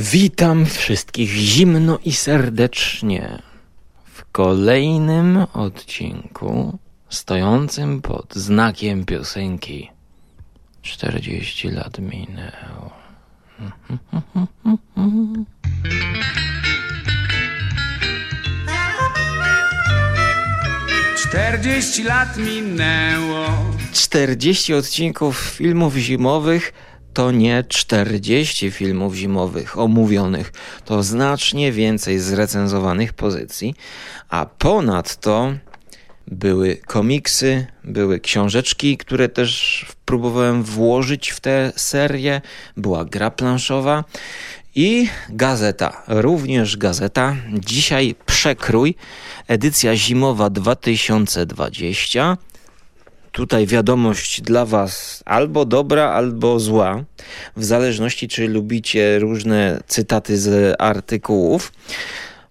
Witam wszystkich zimno i serdecznie w kolejnym odcinku stojącym pod znakiem piosenki 40 lat minęło. Czterdzieści lat minęło. 40 odcinków filmów zimowych to nie 40 filmów zimowych omówionych, to znacznie więcej zrecenzowanych pozycji, a ponadto były komiksy, były książeczki, które też próbowałem włożyć w tę serię, była gra planszowa i gazeta, również gazeta. Dzisiaj przekrój, edycja zimowa 2020 tutaj wiadomość dla Was albo dobra, albo zła, w zależności czy lubicie różne cytaty z artykułów.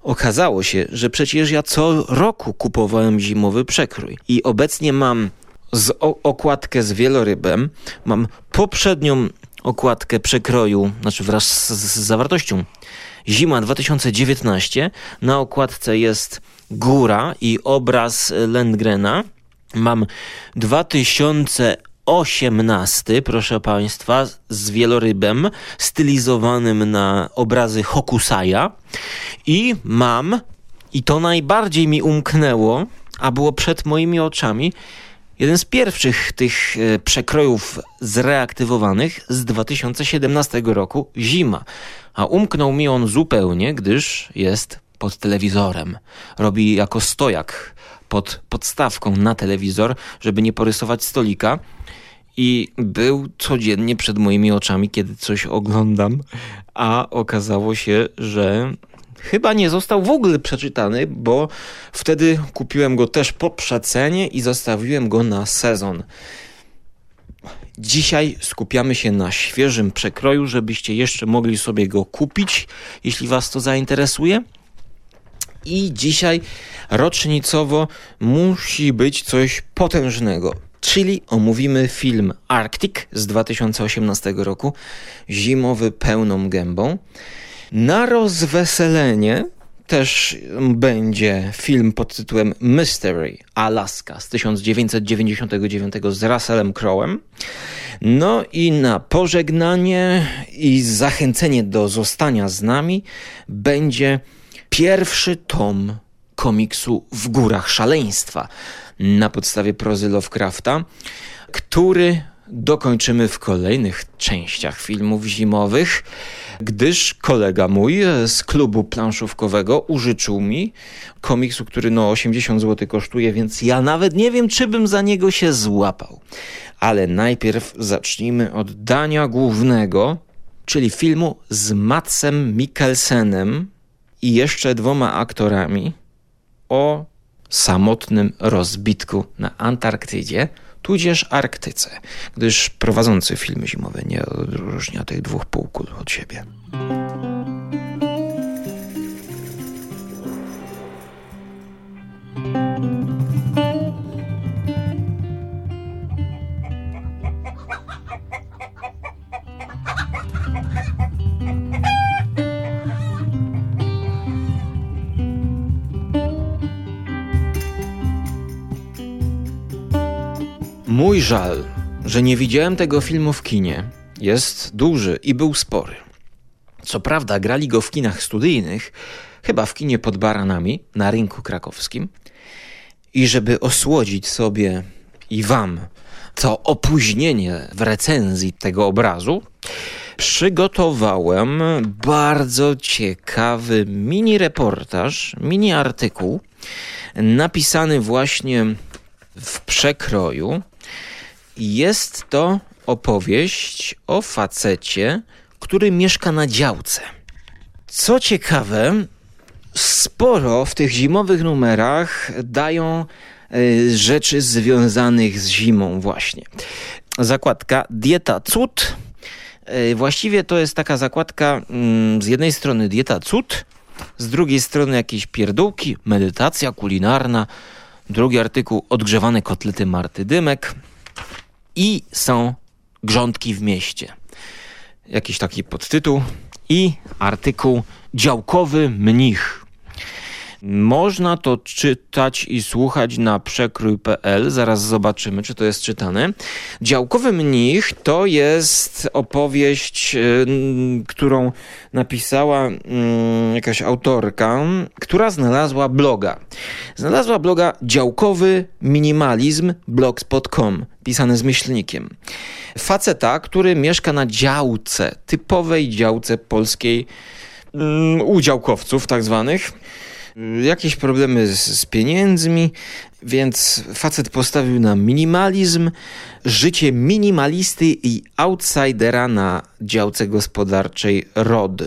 Okazało się, że przecież ja co roku kupowałem zimowy przekrój i obecnie mam z okładkę z wielorybem, mam poprzednią okładkę przekroju, znaczy wraz z, z zawartością Zima 2019. Na okładce jest góra i obraz Lendgrena Mam 2018, proszę Państwa, z wielorybem stylizowanym na obrazy Hokusaja i mam, i to najbardziej mi umknęło, a było przed moimi oczami, jeden z pierwszych tych e, przekrojów zreaktywowanych z 2017 roku, Zima. A umknął mi on zupełnie, gdyż jest pod telewizorem. Robi jako stojak pod podstawką na telewizor, żeby nie porysować stolika. I był codziennie przed moimi oczami, kiedy coś oglądam, a okazało się, że chyba nie został w ogóle przeczytany, bo wtedy kupiłem go też po przecenie i zostawiłem go na sezon. Dzisiaj skupiamy się na świeżym przekroju, żebyście jeszcze mogli sobie go kupić, jeśli Was to zainteresuje. I dzisiaj rocznicowo musi być coś potężnego. Czyli omówimy film Arctic z 2018 roku, zimowy pełną gębą. Na rozweselenie też będzie film pod tytułem Mystery Alaska z 1999 z Russellem Crowem. No i na pożegnanie i zachęcenie do zostania z nami będzie pierwszy tom komiksu W górach szaleństwa na podstawie prozy Lovecrafta, który dokończymy w kolejnych częściach filmów zimowych, gdyż kolega mój z klubu planszówkowego użyczył mi komiksu, który no 80 zł kosztuje, więc ja nawet nie wiem, czy bym za niego się złapał. Ale najpierw zacznijmy od dania głównego, czyli filmu z Matsem Mikkelsenem, i jeszcze dwoma aktorami o samotnym rozbitku na Antarktydzie, tudzież Arktyce, gdyż prowadzący filmy zimowe nie odróżnia tych dwóch półkul od siebie. Mój żal, że nie widziałem tego filmu w kinie, jest duży i był spory. Co prawda, grali go w kinach studyjnych, chyba w kinie pod baranami na rynku krakowskim. I żeby osłodzić sobie i wam to opóźnienie w recenzji tego obrazu, przygotowałem bardzo ciekawy mini reportaż, mini artykuł napisany właśnie w przekroju jest to opowieść o facecie, który mieszka na działce. Co ciekawe, sporo w tych zimowych numerach dają y, rzeczy związanych z zimą właśnie. Zakładka Dieta Cud. Y, właściwie to jest taka zakładka y, z jednej strony dieta cud, z drugiej strony jakieś pierdółki, medytacja kulinarna, drugi artykuł odgrzewane kotlety Marty Dymek, i są grządki w mieście. Jakiś taki podtytuł i artykuł Działkowy mnich. Można to czytać i słuchać na przekrój.pl. Zaraz zobaczymy, czy to jest czytane. Działkowy mnich to jest opowieść, y, którą napisała mm, jakaś autorka, która znalazła bloga. Znalazła bloga działkowy minimalizm blogspot.com, pisany z myślnikiem. Faceta, który mieszka na działce, typowej działce polskiej mm, u działkowców tak zwanych jakieś problemy z, z, pieniędzmi, więc facet postawił na minimalizm, życie minimalisty i outsidera na działce gospodarczej ROD.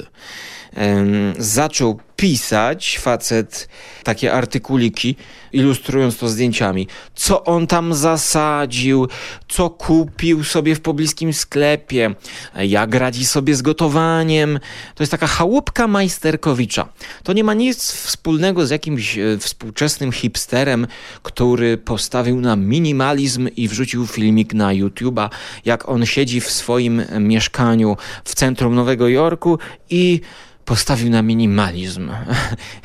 Zaczął pisać facet takie artykuliki, ilustrując to zdjęciami. Co on tam zasadził, co kupił sobie w pobliskim sklepie, jak radzi sobie z gotowaniem. To jest taka chałupka majsterkowicza. To nie ma nic wspólnego z jakimś e, współczesnym hipsterem, który postawił na minimalizm i wrzucił filmik na YouTube'a, jak on siedzi w swoim mieszkaniu w centrum Nowego Jorku i postawił na minimalizm.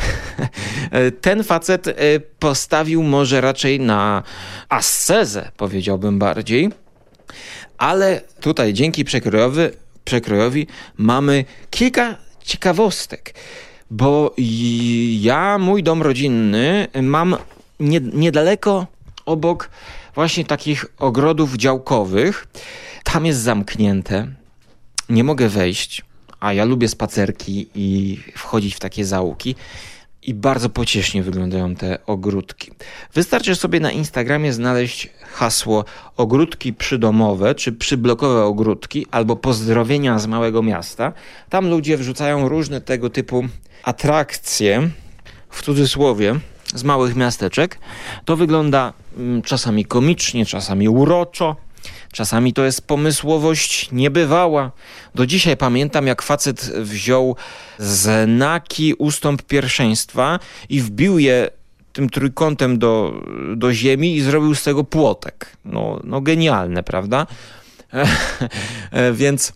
Ten facet e, postawił może raczej na ascezę, powiedziałbym bardziej, ale tutaj dzięki przekrojowi, przekrojowi mamy kilka ciekawostek, bo ja, mój dom rodzinny mam nie, niedaleko obok właśnie takich ogrodów działkowych. Tam jest zamknięte, nie mogę wejść a ja lubię spacerki i wchodzić w takie zaułki. I bardzo pociesznie wyglądają te ogródki. Wystarczy sobie na Instagramie znaleźć hasło ogródki przydomowe czy przyblokowe ogródki albo pozdrowienia z małego miasta. Tam ludzie wrzucają różne tego typu atrakcje, w cudzysłowie, z małych miasteczek. To wygląda mm, czasami komicznie, czasami uroczo, Czasami to jest pomysłowość niebywała. Do dzisiaj pamiętam, jak facet wziął znaki ustąp pierwszeństwa i wbił je tym trójkątem do, do ziemi i zrobił z tego płotek. No, no genialne, prawda? Więc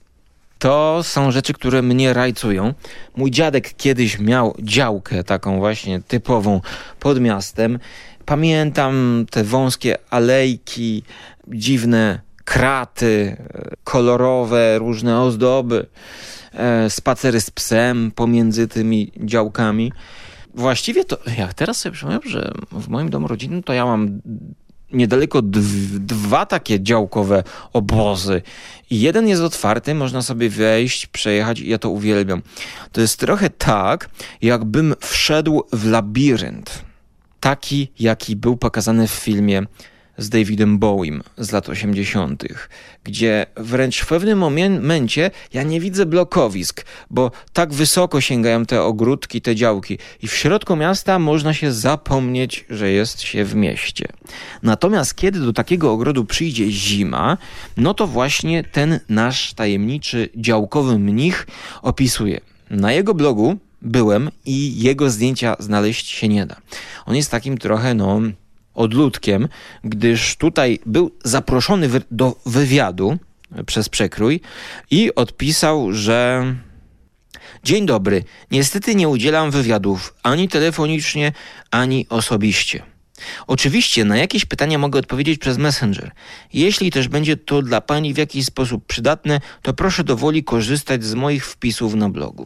to są rzeczy, które mnie rajcują. Mój dziadek kiedyś miał działkę taką właśnie typową pod miastem. Pamiętam te wąskie alejki, dziwne kraty kolorowe, różne ozdoby, e, spacery z psem pomiędzy tymi działkami. Właściwie to, jak teraz sobie przypomniałem, że w moim domu rodzinnym to ja mam niedaleko dwa takie działkowe obozy. I jeden jest otwarty, można sobie wejść, przejechać i ja to uwielbiam. To jest trochę tak, jakbym wszedł w labirynt. Taki, jaki był pokazany w filmie z Davidem Bowiem z lat 80., gdzie wręcz w pewnym momencie ja nie widzę blokowisk, bo tak wysoko sięgają te ogródki, te działki i w środku miasta można się zapomnieć, że jest się w mieście. Natomiast kiedy do takiego ogrodu przyjdzie zima, no to właśnie ten nasz tajemniczy działkowy mnich opisuje. Na jego blogu byłem i jego zdjęcia znaleźć się nie da. On jest takim trochę, no, odludkiem, gdyż tutaj był zaproszony do wywiadu przez przekrój i odpisał, że Dzień dobry, niestety nie udzielam wywiadów ani telefonicznie, ani osobiście. Oczywiście na jakieś pytania mogę odpowiedzieć przez Messenger. Jeśli też będzie to dla Pani w jakiś sposób przydatne, to proszę dowoli korzystać z moich wpisów na blogu.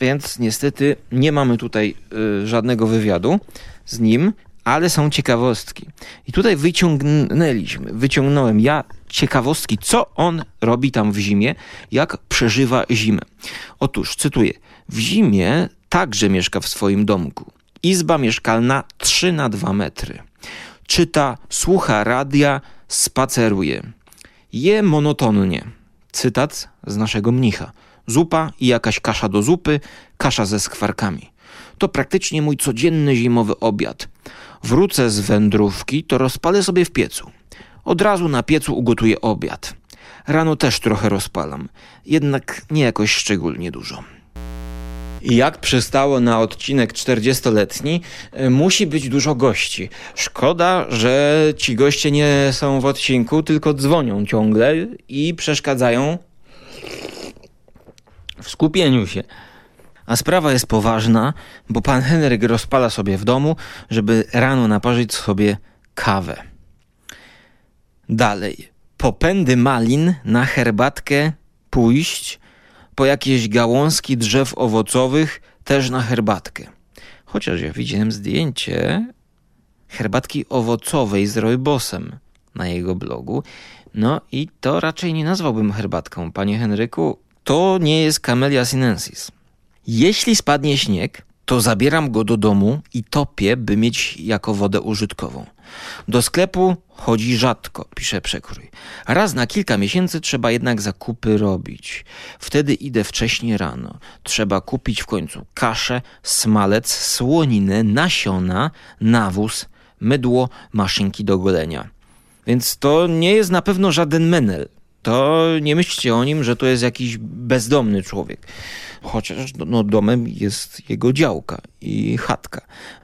Więc niestety nie mamy tutaj y, żadnego wywiadu z nim, ale są ciekawostki. I tutaj wyciągnęliśmy, wyciągnąłem ja ciekawostki, co on robi tam w zimie, jak przeżywa zimę. Otóż, cytuję, w zimie także mieszka w swoim domku. Izba mieszkalna 3 na 2 metry. Czyta, słucha radia, spaceruje. Je monotonnie. Cytat z naszego mnicha. Zupa i jakaś kasza do zupy, kasza ze skwarkami. To praktycznie mój codzienny zimowy obiad. Wrócę z wędrówki, to rozpalę sobie w piecu. Od razu na piecu ugotuję obiad. Rano też trochę rozpalam, jednak nie jakoś szczególnie dużo. Jak przystało na odcinek 40-letni, e, musi być dużo gości. Szkoda, że ci goście nie są w odcinku, tylko dzwonią ciągle i przeszkadzają w skupieniu się. A sprawa jest poważna, bo pan Henryk rozpala sobie w domu, żeby rano naparzyć sobie kawę. Dalej. Popędy malin na herbatkę pójść, po jakieś gałązki drzew owocowych też na herbatkę. Chociaż ja widziałem zdjęcie herbatki owocowej z rojbosem na jego blogu. No i to raczej nie nazwałbym herbatką, panie Henryku. To nie jest Camellia sinensis. Jeśli spadnie śnieg, to zabieram go do domu i topię, by mieć jako wodę użytkową. Do sklepu chodzi rzadko, pisze przekrój. Raz na kilka miesięcy trzeba jednak zakupy robić. Wtedy idę wcześnie rano. Trzeba kupić w końcu kaszę, smalec, słoninę, nasiona, nawóz, mydło, maszynki do golenia. Więc to nie jest na pewno żaden menel. To nie myślcie o nim, że to jest jakiś bezdomny człowiek. Chociaż no, domem jest jego działka i chatka.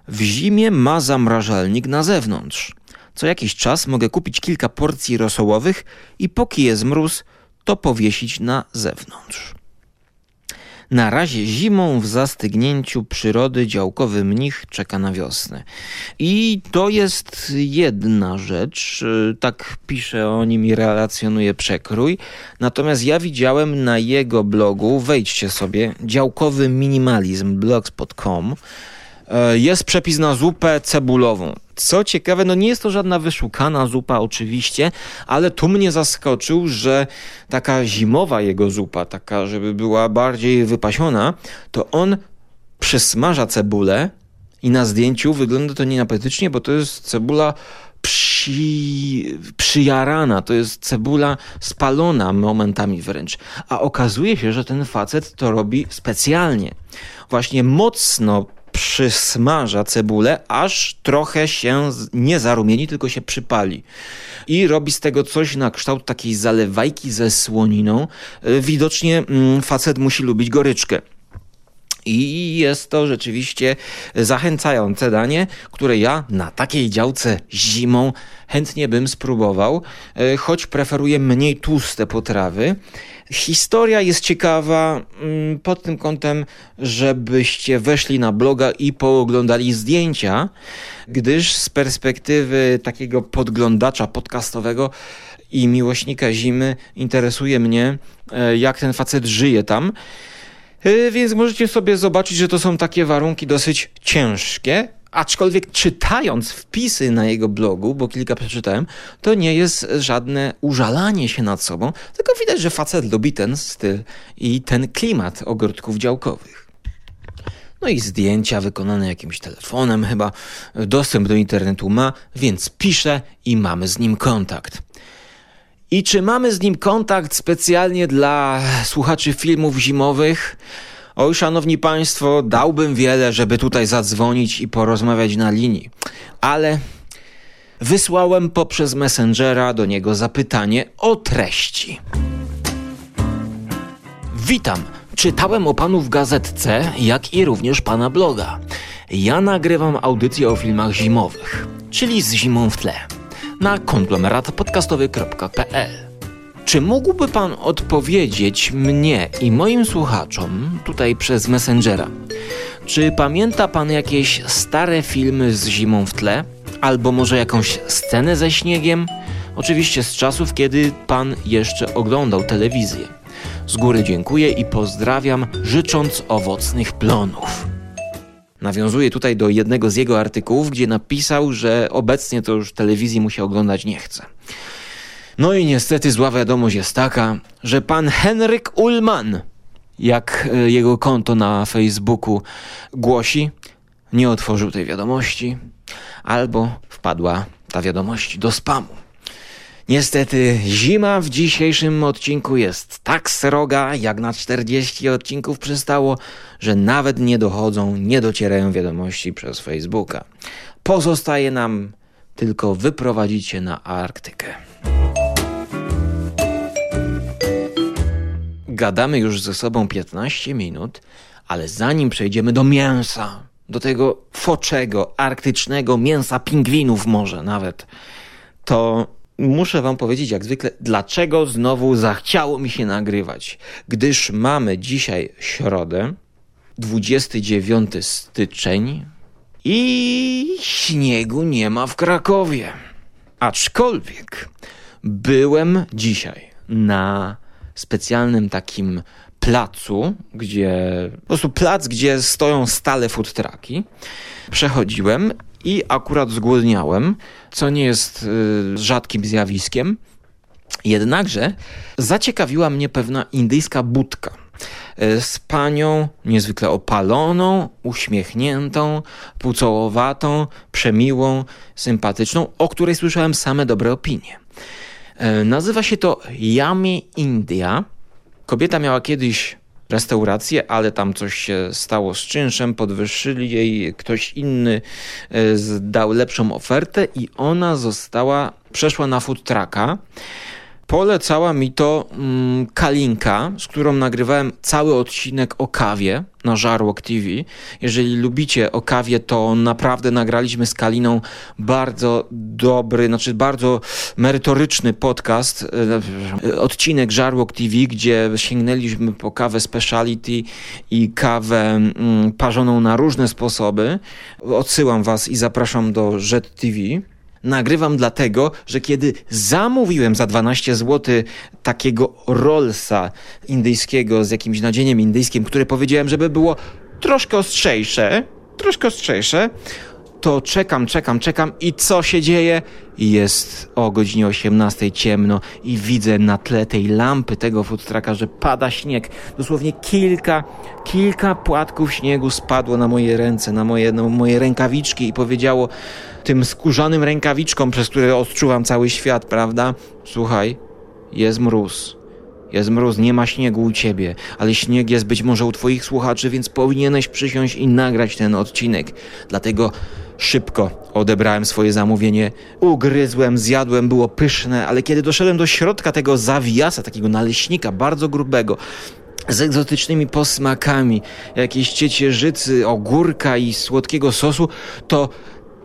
W zimie ma zamrażalnik na zewnątrz. Co jakiś czas mogę kupić kilka porcji rosołowych i póki jest mróz, to powiesić na zewnątrz. Na razie zimą w zastygnięciu przyrody działkowy mnich czeka na wiosnę. I to jest jedna rzecz, y, tak pisze o nim i relacjonuje przekrój. Natomiast ja widziałem na jego blogu, wejdźcie sobie, działkowy minimalizm blogspot.com jest przepis na zupę cebulową. Co ciekawe, no nie jest to żadna wyszukana zupa oczywiście, ale tu mnie zaskoczył, że taka zimowa jego zupa, taka żeby była bardziej wypasiona, to on przysmaża cebulę i na zdjęciu wygląda to nieapetycznie, bo to jest cebula przy, przyjarana, to jest cebula spalona momentami wręcz. A okazuje się, że ten facet to robi specjalnie. Właśnie mocno przysmaża cebulę, aż trochę się nie zarumieni, tylko się przypali. I robi z tego coś na kształt takiej zalewajki ze słoniną. E, widocznie mm, facet musi lubić goryczkę. I jest to rzeczywiście zachęcające danie, które ja na takiej działce zimą chętnie bym spróbował, e, choć preferuję mniej tłuste potrawy. Historia jest ciekawa mm, pod tym kątem, żebyście weszli na bloga i pooglądali zdjęcia, gdyż z perspektywy takiego podglądacza podcastowego i miłośnika zimy interesuje mnie, e, jak ten facet żyje tam. E, więc możecie sobie zobaczyć, że to są takie warunki dosyć ciężkie, aczkolwiek czytając wpisy na jego blogu, bo kilka przeczytałem, to nie jest żadne użalanie się nad sobą, tylko widać, że facet lubi ten styl i ten klimat ogródków działkowych. No i zdjęcia wykonane jakimś telefonem, chyba dostęp do internetu ma, więc pisze i mamy z nim kontakt. I czy mamy z nim kontakt specjalnie dla słuchaczy filmów zimowych? Oj, szanowni państwo, dałbym wiele, żeby tutaj zadzwonić i porozmawiać na linii, ale wysłałem poprzez Messengera do niego zapytanie o treści. Witam. Czytałem o panu w gazetce, jak i również pana bloga. Ja nagrywam audycję o filmach zimowych, czyli z zimą w tle, na konglomeratpodcastowy.pl. Czy mógłby Pan odpowiedzieć mnie i moim słuchaczom tutaj przez Messengera? Czy pamięta Pan jakieś stare filmy z zimą w tle? Albo może jakąś scenę ze śniegiem? Oczywiście z czasów, kiedy Pan jeszcze oglądał telewizję. Z góry dziękuję i pozdrawiam, życząc owocnych plonów. Nawiązuje tutaj do jednego z jego artykułów, gdzie napisał, że obecnie to już telewizji mu się oglądać nie chce. No i niestety zła wiadomość jest taka, że pan Henryk Ullman, jak e, jego konto na Facebooku głosi, nie otworzył tej wiadomości, albo wpadła ta wiadomość do spamu. Niestety zima w dzisiejszym odcinku jest tak sroga, jak na 40 odcinków przystało, że nawet nie dochodzą, nie docierają wiadomości przez Facebooka. Pozostaje nam tylko wyprowadzić się na Arktykę. Gadamy już ze sobą 15 minut, ale zanim przejdziemy do mięsa, do tego foczego, arktycznego mięsa pingwinów może nawet, to muszę Wam powiedzieć, jak zwykle, dlaczego znowu zachciało mi się nagrywać. Gdyż mamy dzisiaj środę, 29 styczeń i śniegu nie ma w Krakowie. Aczkolwiek byłem dzisiaj na specjalnym takim placu, gdzie po prostu plac, gdzie stoją stale food trucki. Przechodziłem i akurat zgłodniałem, co nie jest y, rzadkim zjawiskiem. Jednakże zaciekawiła mnie pewna indyjska budka y, z panią niezwykle opaloną, uśmiechniętą, pucołowatą, przemiłą, sympatyczną, o której słyszałem same dobre opinie. Y, nazywa się to Yummy India. Kobieta miała kiedyś restaurację, ale tam coś się stało z czynszem, podwyższyli jej, ktoś inny e, dał lepszą ofertę i ona została, przeszła na food trucka. Polecała mi to mm, Kalinka, z którą nagrywałem cały odcinek o kawie na Żarłok TV. Jeżeli lubicie o kawie, to naprawdę nagraliśmy z Kaliną bardzo dobry, znaczy bardzo merytoryczny podcast, e, odcinek Żarłok TV, gdzie sięgnęliśmy po kawę speciality i kawę mm, parzoną na różne sposoby. Odsyłam was i zapraszam do Jet TV. Nagrywam dlatego, że kiedy zamówiłem za 12 zł takiego rollsa indyjskiego z jakimś nadzieniem indyjskim, które powiedziałem, żeby było troszkę ostrzejsze, troszkę ostrzejsze, to czekam, czekam, czekam i co się dzieje? Jest o godzinie 18 ciemno i widzę na tle tej lampy tego food że pada śnieg. Dosłownie kilka, kilka płatków śniegu spadło na moje ręce, na moje, na moje rękawiczki i powiedziało tym skórzanym rękawiczkom, przez które odczuwam cały świat, prawda? Słuchaj, jest mróz. Jest mróz, nie ma śniegu u ciebie, ale śnieg jest być może u twoich słuchaczy, więc powinieneś przysiąść i nagrać ten odcinek. Dlatego szybko odebrałem swoje zamówienie, ugryzłem, zjadłem, było pyszne, ale kiedy doszedłem do środka tego zawiasa, takiego naleśnika bardzo grubego, z egzotycznymi posmakami, jakieś ciecierzycy, ogórka i słodkiego sosu, to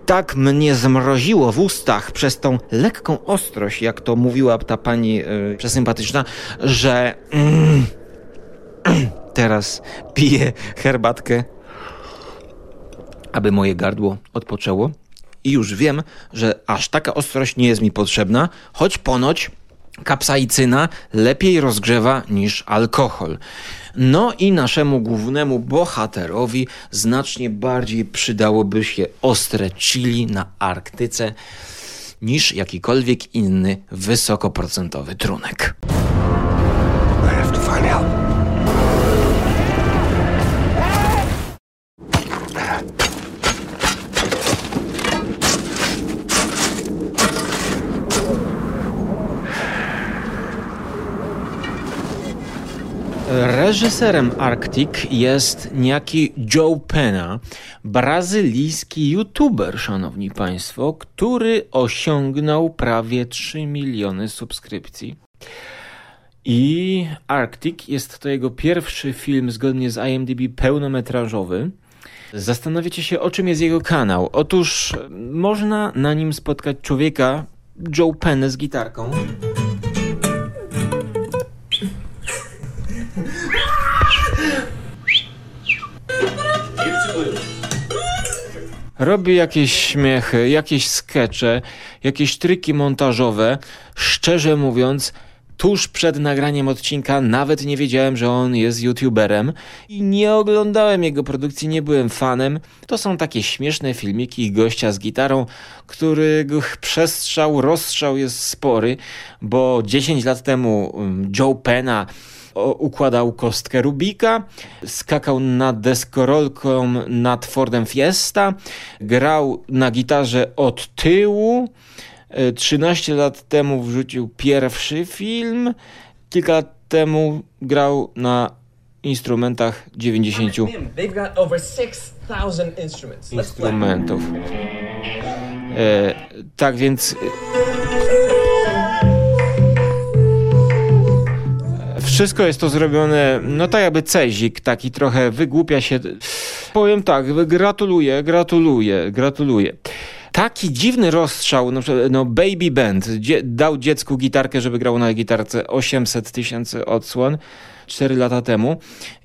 tak mnie zmroziło w ustach przez tą lekką ostrość, jak to mówiła ta pani yy, przesympatyczna, że mm, teraz piję herbatkę, aby moje gardło odpoczęło. I już wiem, że aż taka ostrość nie jest mi potrzebna, choć ponoć kapsaicyna lepiej rozgrzewa niż alkohol. No i naszemu głównemu bohaterowi znacznie bardziej przydałoby się ostre chili na Arktyce niż jakikolwiek inny wysokoprocentowy trunek. I have to find help. Reżyserem Arctic jest niejaki Joe Pena, brazylijski youtuber, szanowni państwo, który osiągnął prawie 3 miliony subskrypcji. I Arctic jest to jego pierwszy film zgodnie z IMDb pełnometrażowy. Zastanawiacie się, o czym jest jego kanał. Otóż można na nim spotkać człowieka, Joe Penę z gitarką. Robi jakieś śmiechy, jakieś skecze, jakieś triki montażowe. Szczerze mówiąc, tuż przed nagraniem odcinka nawet nie wiedziałem, że on jest youtuberem i nie oglądałem jego produkcji, nie byłem fanem. To są takie śmieszne filmiki gościa z gitarą, których przestrzał, rozstrzał jest spory, bo 10 lat temu um, Joe Pena układał kostkę Rubika, skakał nad deskorolką nad Fordem Fiesta, grał na gitarze od tyłu. 13 e, lat temu wrzucił pierwszy film, kilka lat temu grał na instrumentach 90 instrumentów. E, tak więc Wszystko jest to zrobione, no tak jakby cezik, taki trochę wygłupia się. Powiem tak, gratuluję, gratuluję, gratuluję. Taki dziwny rozstrzał, no, no Baby Band, dzie dał dziecku gitarkę, żeby grało na gitarce 800 tysięcy odsłon 4 lata temu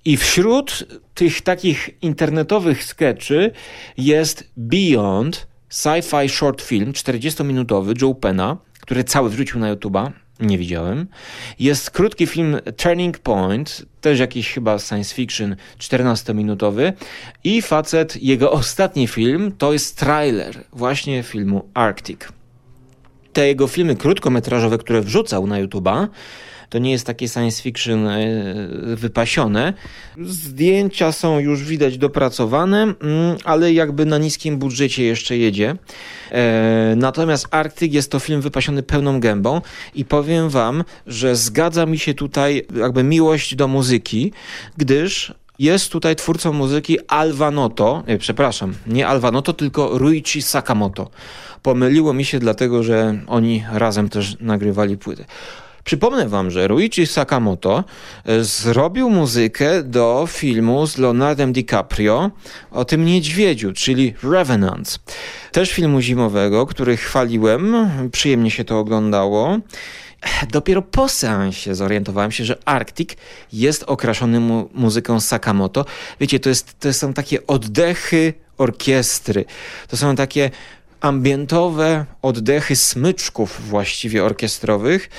i wśród tych takich internetowych sketchy jest Beyond, sci-fi short film 40-minutowy Joe Penna, który cały wrzucił na YouTube'a. Nie widziałem. Jest krótki film Turning Point, też jakiś chyba science fiction 14-minutowy. I facet, jego ostatni film to jest trailer właśnie filmu Arctic. Te jego filmy krótkometrażowe, które wrzucał na YouTube'a, to nie jest takie science fiction e, wypasione. Zdjęcia są już widać dopracowane, mm, ale jakby na niskim budżecie jeszcze jedzie. E, natomiast Arktyk jest to film wypasiony pełną gębą i powiem wam, że zgadza mi się tutaj jakby miłość do muzyki, gdyż jest tutaj twórcą muzyki Alvanoto, nie, przepraszam, nie Alvanoto, tylko Ruichi Sakamoto. Pomyliło mi się dlatego, że oni razem też nagrywali płytę. Przypomnę wam, że Ruichi Sakamoto e, zrobił muzykę do filmu z Leonardem DiCaprio o tym niedźwiedziu, czyli Revenant. Też filmu zimowego, który chwaliłem, przyjemnie się to oglądało. Dopiero po seansie zorientowałem się, że Arctic jest okraszony mu muzyką Sakamoto. Wiecie, to, jest, to są takie oddechy orkiestry. To są takie ambientowe oddechy smyczków właściwie orkiestrowych,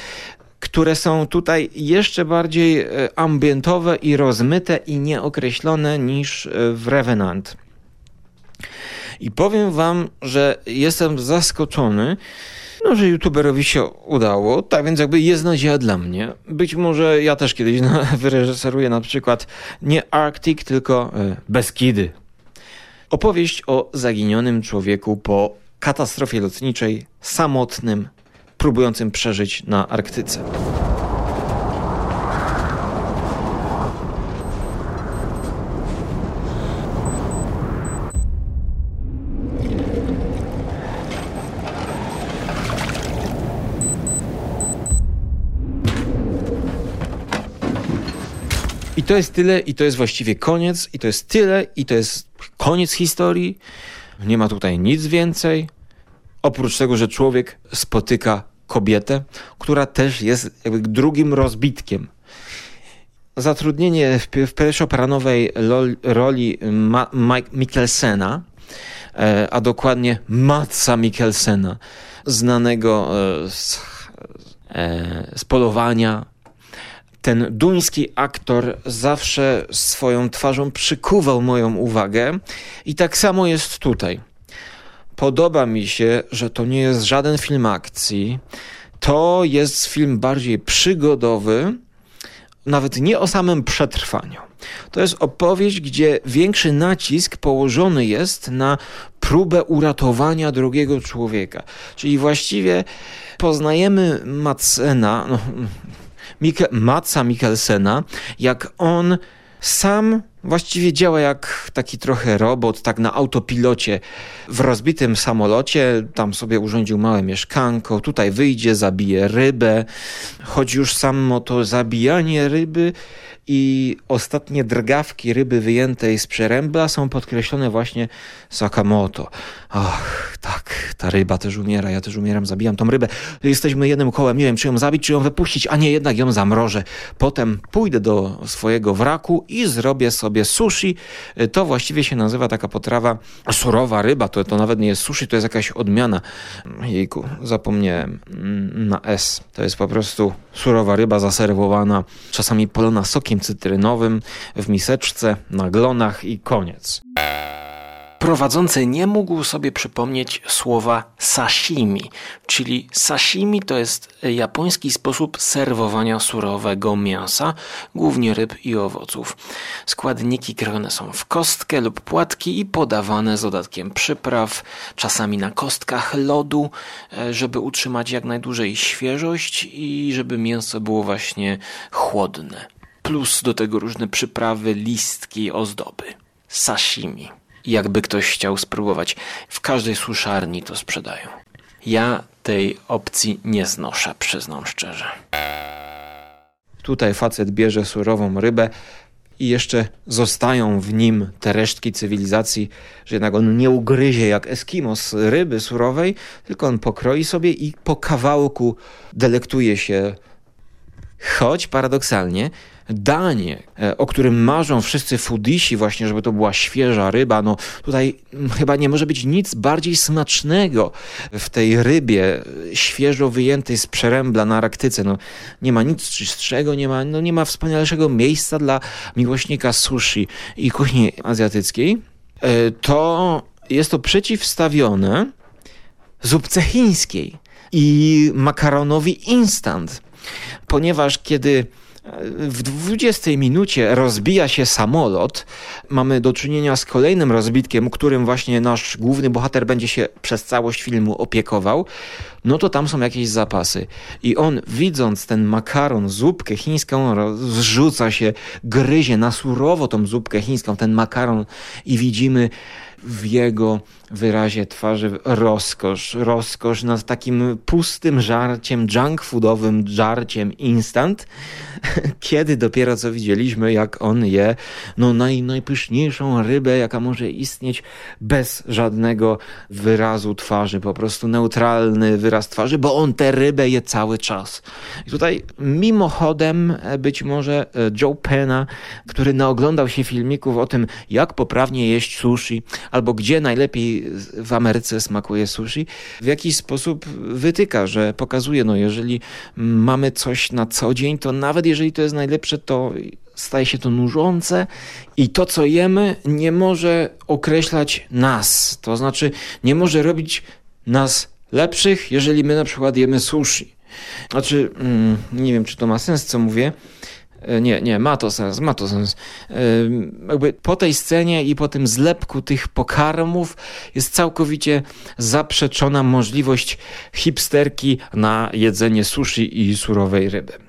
które są tutaj jeszcze bardziej e, ambientowe i rozmyte i nieokreślone niż e, w Revenant. I powiem wam, że jestem zaskoczony, no, że youtuberowi się udało, tak więc jakby jest nadzieja dla mnie. Być może ja też kiedyś wyreżyseruję na przykład nie Arctic, tylko e, Beskidy. Opowieść o zaginionym człowieku po katastrofie lotniczej, samotnym, próbującym przeżyć na Arktyce. I to jest tyle, i to jest właściwie koniec, i to jest tyle, i to jest koniec historii. Nie ma tutaj nic więcej. Oprócz tego, że człowiek spotyka kobietę, która też jest drugim rozbitkiem. Zatrudnienie w, w pierwszoplanowej roli Ma Mike Mikkelsena, e, a dokładnie Matsa Mikkelsena, znanego e, z, e, z polowania, ten duński aktor zawsze swoją twarzą przykuwał moją uwagę i tak samo jest tutaj. Podoba mi się, że to nie jest żaden film akcji. To jest film bardziej przygodowy, nawet nie o samym przetrwaniu. To jest opowieść, gdzie większy nacisk położony jest na próbę uratowania drugiego człowieka. Czyli właściwie poznajemy Madsena, no, Mike, Matsa Mikkelsena, jak on sam właściwie działa jak taki trochę robot, tak na autopilocie. W rozbitym samolocie tam sobie urządził małe mieszkanko, tutaj wyjdzie, zabije rybę. Choć już samo to zabijanie ryby i ostatnie drgawki ryby wyjętej z przerębla są podkreślone właśnie Sakamoto. Ach, tak, ta ryba też umiera, ja też umieram, zabijam tą rybę. Jesteśmy jednym kołem, nie wiem, czy ją zabić, czy ją wypuścić, a nie, jednak ją zamrożę. Potem pójdę do swojego wraku i zrobię sobie sushi. To właściwie się nazywa taka potrawa surowa ryba, to, to nawet nie jest sushi, to jest jakaś odmiana. Jejku, zapomniałem. Na S. To jest po prostu surowa ryba zaserwowana, czasami polona sokiem cytrynowym, w miseczce, na glonach i koniec. Prowadzący nie mógł sobie przypomnieć słowa sashimi, czyli sashimi to jest japoński sposób serwowania surowego mięsa, głównie ryb i owoców. Składniki krojone są w kostkę lub płatki i podawane z dodatkiem przypraw, czasami na kostkach lodu, e, żeby utrzymać jak najdłużej świeżość i żeby mięso było właśnie chłodne. Plus do tego różne przyprawy, listki, ozdoby. Sashimi jakby ktoś chciał spróbować. W każdej suszarni to sprzedają. Ja tej opcji nie znoszę, przyznam szczerze. Tutaj facet bierze surową rybę i jeszcze zostają w nim te resztki cywilizacji, że jednak on nie ugryzie jak Eskimos ryby surowej, tylko on pokroi sobie i po kawałku delektuje się. Choć paradoksalnie danie, e, o którym marzą wszyscy foodisi właśnie, żeby to była świeża ryba, no tutaj chyba nie może być nic bardziej smacznego w tej rybie świeżo wyjętej z przerębla na Arktyce. No, nie ma nic czystszego, nie ma, no, nie ma wspanialszego miejsca dla miłośnika sushi i kuchni azjatyckiej. E, to jest to przeciwstawione zupce chińskiej i makaronowi instant, ponieważ kiedy w 20 minucie rozbija się samolot. Mamy do czynienia z kolejnym rozbitkiem, którym właśnie nasz główny bohater będzie się przez całość filmu opiekował. No to tam są jakieś zapasy. I on, widząc ten makaron, zupkę chińską, zrzuca się, gryzie na surowo tą zupkę chińską, ten makaron, i widzimy w jego wyrazie twarzy rozkosz. Rozkosz nad takim pustym żarciem, junk foodowym żarciem instant, kiedy dopiero co widzieliśmy, jak on je no, naj, najpyszniejszą rybę, jaka może istnieć bez żadnego wyrazu twarzy, po prostu neutralny wyraz twarzy, bo on tę rybę je cały czas. I tutaj mimochodem e, być może e, Joe Penna, który naoglądał się filmików o tym, jak poprawnie jeść sushi, albo gdzie najlepiej w Ameryce smakuje sushi, w jakiś sposób wytyka, że pokazuje, no jeżeli mamy coś na co dzień, to nawet jeżeli to jest najlepsze, to staje się to nużące i to, co jemy, nie może określać nas. To znaczy, nie może robić nas lepszych, jeżeli my na przykład jemy sushi. Znaczy, mm, nie wiem, czy to ma sens, co mówię, nie, nie, ma to sens, ma to sens. E, jakby po tej scenie i po tym zlepku tych pokarmów jest całkowicie zaprzeczona możliwość hipsterki na jedzenie sushi i surowej ryby.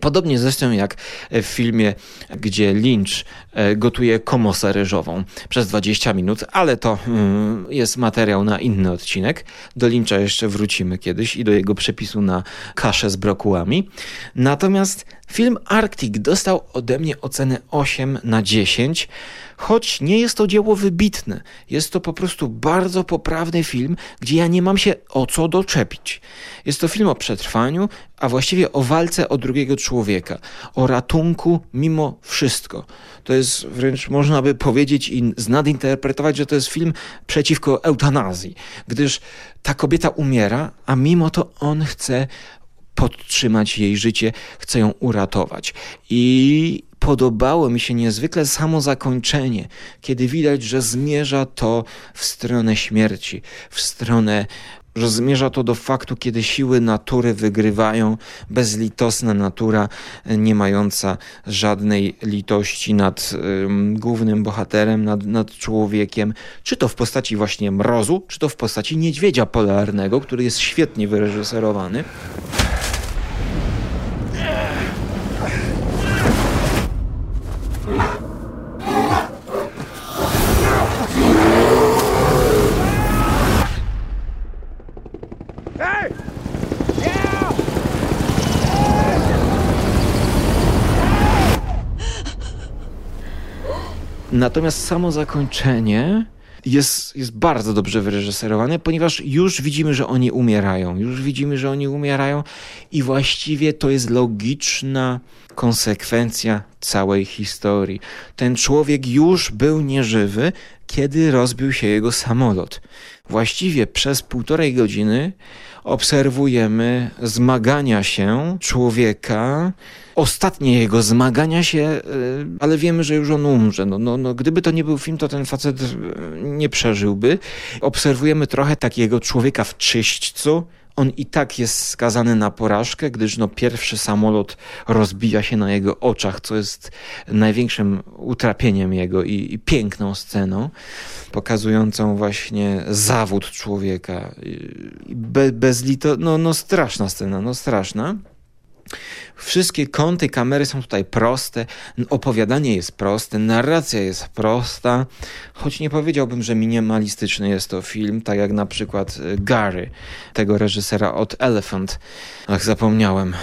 Podobnie zresztą jak w filmie, gdzie Lynch e, gotuje komosę ryżową przez 20 minut, ale to mm, jest materiał na inny odcinek. Do Lyncha jeszcze wrócimy kiedyś i do jego przepisu na kaszę z brokułami. Natomiast film Arctic dostał ode mnie ocenę 8 na 10 choć nie jest to dzieło wybitne. Jest to po prostu bardzo poprawny film, gdzie ja nie mam się o co doczepić. Jest to film o przetrwaniu, a właściwie o walce o drugiego człowieka, o ratunku mimo wszystko. To jest wręcz można by powiedzieć i znadinterpretować, że to jest film przeciwko eutanazji, gdyż ta kobieta umiera, a mimo to on chce podtrzymać jej życie, chce ją uratować. I podobało mi się niezwykle samo zakończenie, kiedy widać, że zmierza to w stronę śmierci, w stronę że zmierza to do faktu, kiedy siły natury wygrywają, bezlitosna natura, nie mająca żadnej litości nad y, głównym bohaterem, nad, nad człowiekiem, czy to w postaci właśnie mrozu, czy to w postaci niedźwiedzia polarnego, który jest świetnie wyreżyserowany. Natomiast samo zakończenie jest, jest bardzo dobrze wyreżyserowane, ponieważ już widzimy, że oni umierają. Już widzimy, że oni umierają i właściwie to jest logiczna konsekwencja całej historii. Ten człowiek już był nieżywy, kiedy rozbił się jego samolot. Właściwie przez półtorej godziny obserwujemy zmagania się człowieka, ostatnie jego zmagania się, e, ale wiemy, że już on umrze. No, no, no, gdyby to nie był film, to ten facet e, nie przeżyłby. Obserwujemy trochę takiego człowieka w czyśćcu, on i tak jest skazany na porażkę, gdyż no, pierwszy samolot rozbija się na jego oczach, co jest największym utrapieniem jego i, i piękną sceną, pokazującą właśnie zawód człowieka. Be, no, no straszna scena, no straszna. Wszystkie kąty kamery są tutaj proste, opowiadanie jest proste, narracja jest prosta, choć nie powiedziałbym, że minimalistyczny jest to film, tak jak na przykład y, Gary, tego reżysera od Elephant. Ach, zapomniałem.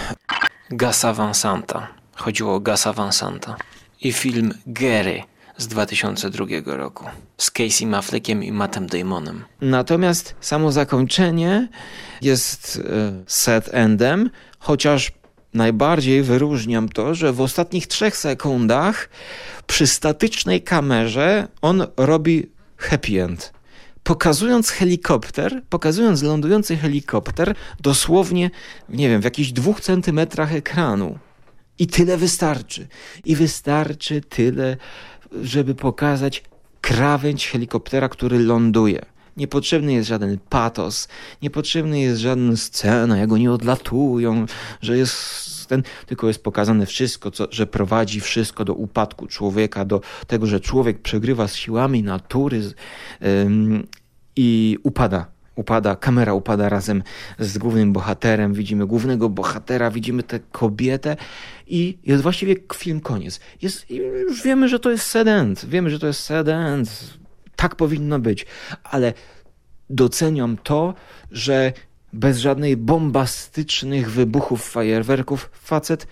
Gasa Van Santa. Chodziło o Gasa Van Santa. i film Gary z 2002 roku z Casey Maffleckiem i Mattem Damonem. Natomiast samo zakończenie jest e, set endem, chociaż najbardziej wyróżniam to, że w ostatnich trzech sekundach przy statycznej kamerze on robi happy end. Pokazując helikopter, pokazując lądujący helikopter dosłownie, nie wiem, w jakichś dwóch centymetrach ekranu. I tyle wystarczy. I wystarczy tyle, żeby pokazać krawędź helikoptera, który ląduje. Niepotrzebny jest żaden patos, niepotrzebny jest żadna scena, jak oni odlatują, że jest ten, tylko jest pokazane wszystko, co, że prowadzi wszystko do upadku człowieka, do tego, że człowiek przegrywa z siłami natury ym, i upada. Upada, kamera upada razem z głównym bohaterem, widzimy głównego bohatera, widzimy tę kobietę i jest właściwie film koniec. Jest, już wiemy, że to jest sedent, wiemy, że to jest sedent, tak powinno być, ale doceniam to, że bez żadnej bombastycznych wybuchów fajerwerków facet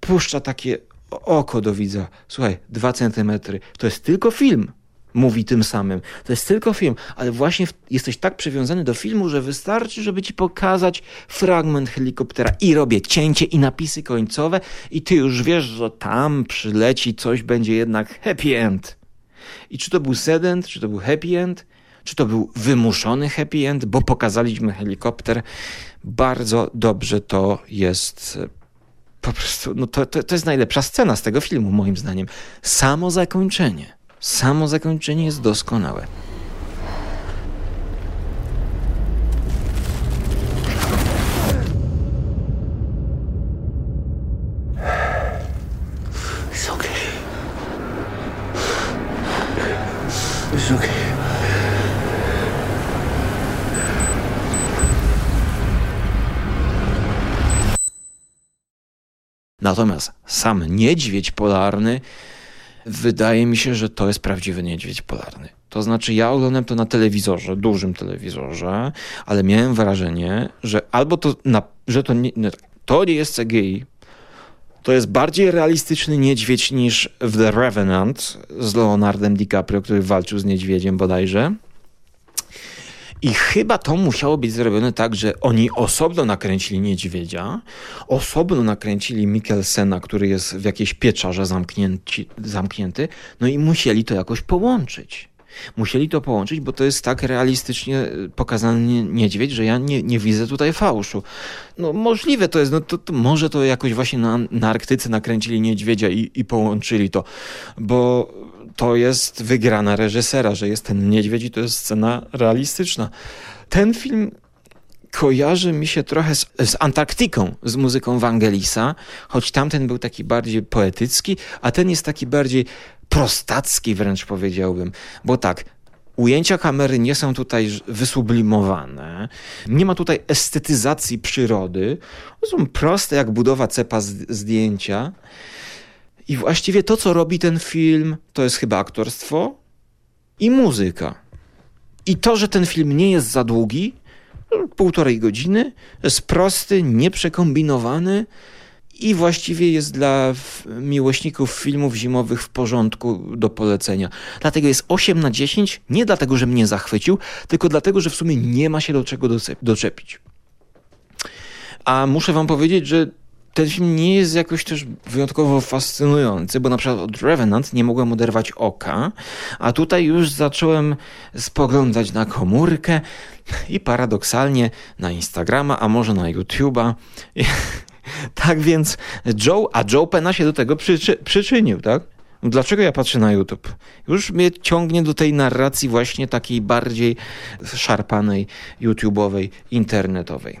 puszcza takie oko do widza. Słuchaj, dwa centymetry. To jest tylko film mówi tym samym. To jest tylko film, ale właśnie jesteś tak przywiązany do filmu, że wystarczy, żeby ci pokazać fragment helikoptera i robię cięcie i napisy końcowe i ty już wiesz, że tam przyleci coś, będzie jednak happy end. I czy to był sedent, czy to był happy end, czy to był wymuszony happy end, bo pokazaliśmy helikopter. Bardzo dobrze to jest po prostu, no to, to, to jest najlepsza scena z tego filmu, moim zdaniem. Samo zakończenie. Samo zakończenie jest doskonałe. Natomiast sam niedźwiedź polarny Wydaje mi się, że to jest prawdziwy niedźwiedź polarny. To znaczy, ja oglądam to na telewizorze, dużym telewizorze, ale miałem wrażenie, że albo to, na, że to nie, to nie jest CGI, to jest bardziej realistyczny niedźwiedź niż w The Revenant z Leonardem DiCaprio, który walczył z niedźwiedziem bodajże. I chyba to musiało być zrobione tak, że oni osobno nakręcili niedźwiedzia, osobno nakręcili Mikkelsena, który jest w jakiejś pieczarze zamknięci, zamknięty, no i musieli to jakoś połączyć. Musieli to połączyć, bo to jest tak realistycznie e, pokazany niedźwiedź, że ja nie, nie widzę tutaj fałszu. No możliwe to jest, no to, to może to jakoś właśnie na, na Arktyce nakręcili niedźwiedzia i, i połączyli to, bo to jest wygrana reżysera, że jest ten niedźwiedź i to jest scena realistyczna. Ten film kojarzy mi się trochę z, z, Antarktyką, z muzyką Wangelisa, choć tamten był taki bardziej poetycki, a ten jest taki bardziej prostacki wręcz powiedziałbym. Bo tak, ujęcia kamery nie są tutaj wysublimowane, nie ma tutaj estetyzacji przyrody, są proste jak budowa cepa zdjęcia. I właściwie to, co robi ten film, to jest chyba aktorstwo i muzyka. I to, że ten film nie jest za długi, półtorej godziny, jest prosty, nieprzekombinowany i właściwie jest dla miłośników filmów zimowych w porządku do polecenia. Dlatego jest 8 na 10, nie dlatego, że mnie zachwycił, tylko dlatego, że w sumie nie ma się do czego doczepić. A muszę wam powiedzieć, że ten film nie jest jakoś też wyjątkowo fascynujący, bo na przykład od Revenant nie mogłem oderwać oka, a tutaj już zacząłem spoglądać na komórkę i paradoksalnie na Instagrama, a może na YouTube'a. tak więc Joe, a Joe Pena się do tego przyczy przyczynił, tak? Dlaczego ja patrzę na YouTube? Już mnie ciągnie do tej narracji właśnie takiej bardziej szarpanej, YouTube'owej, internetowej.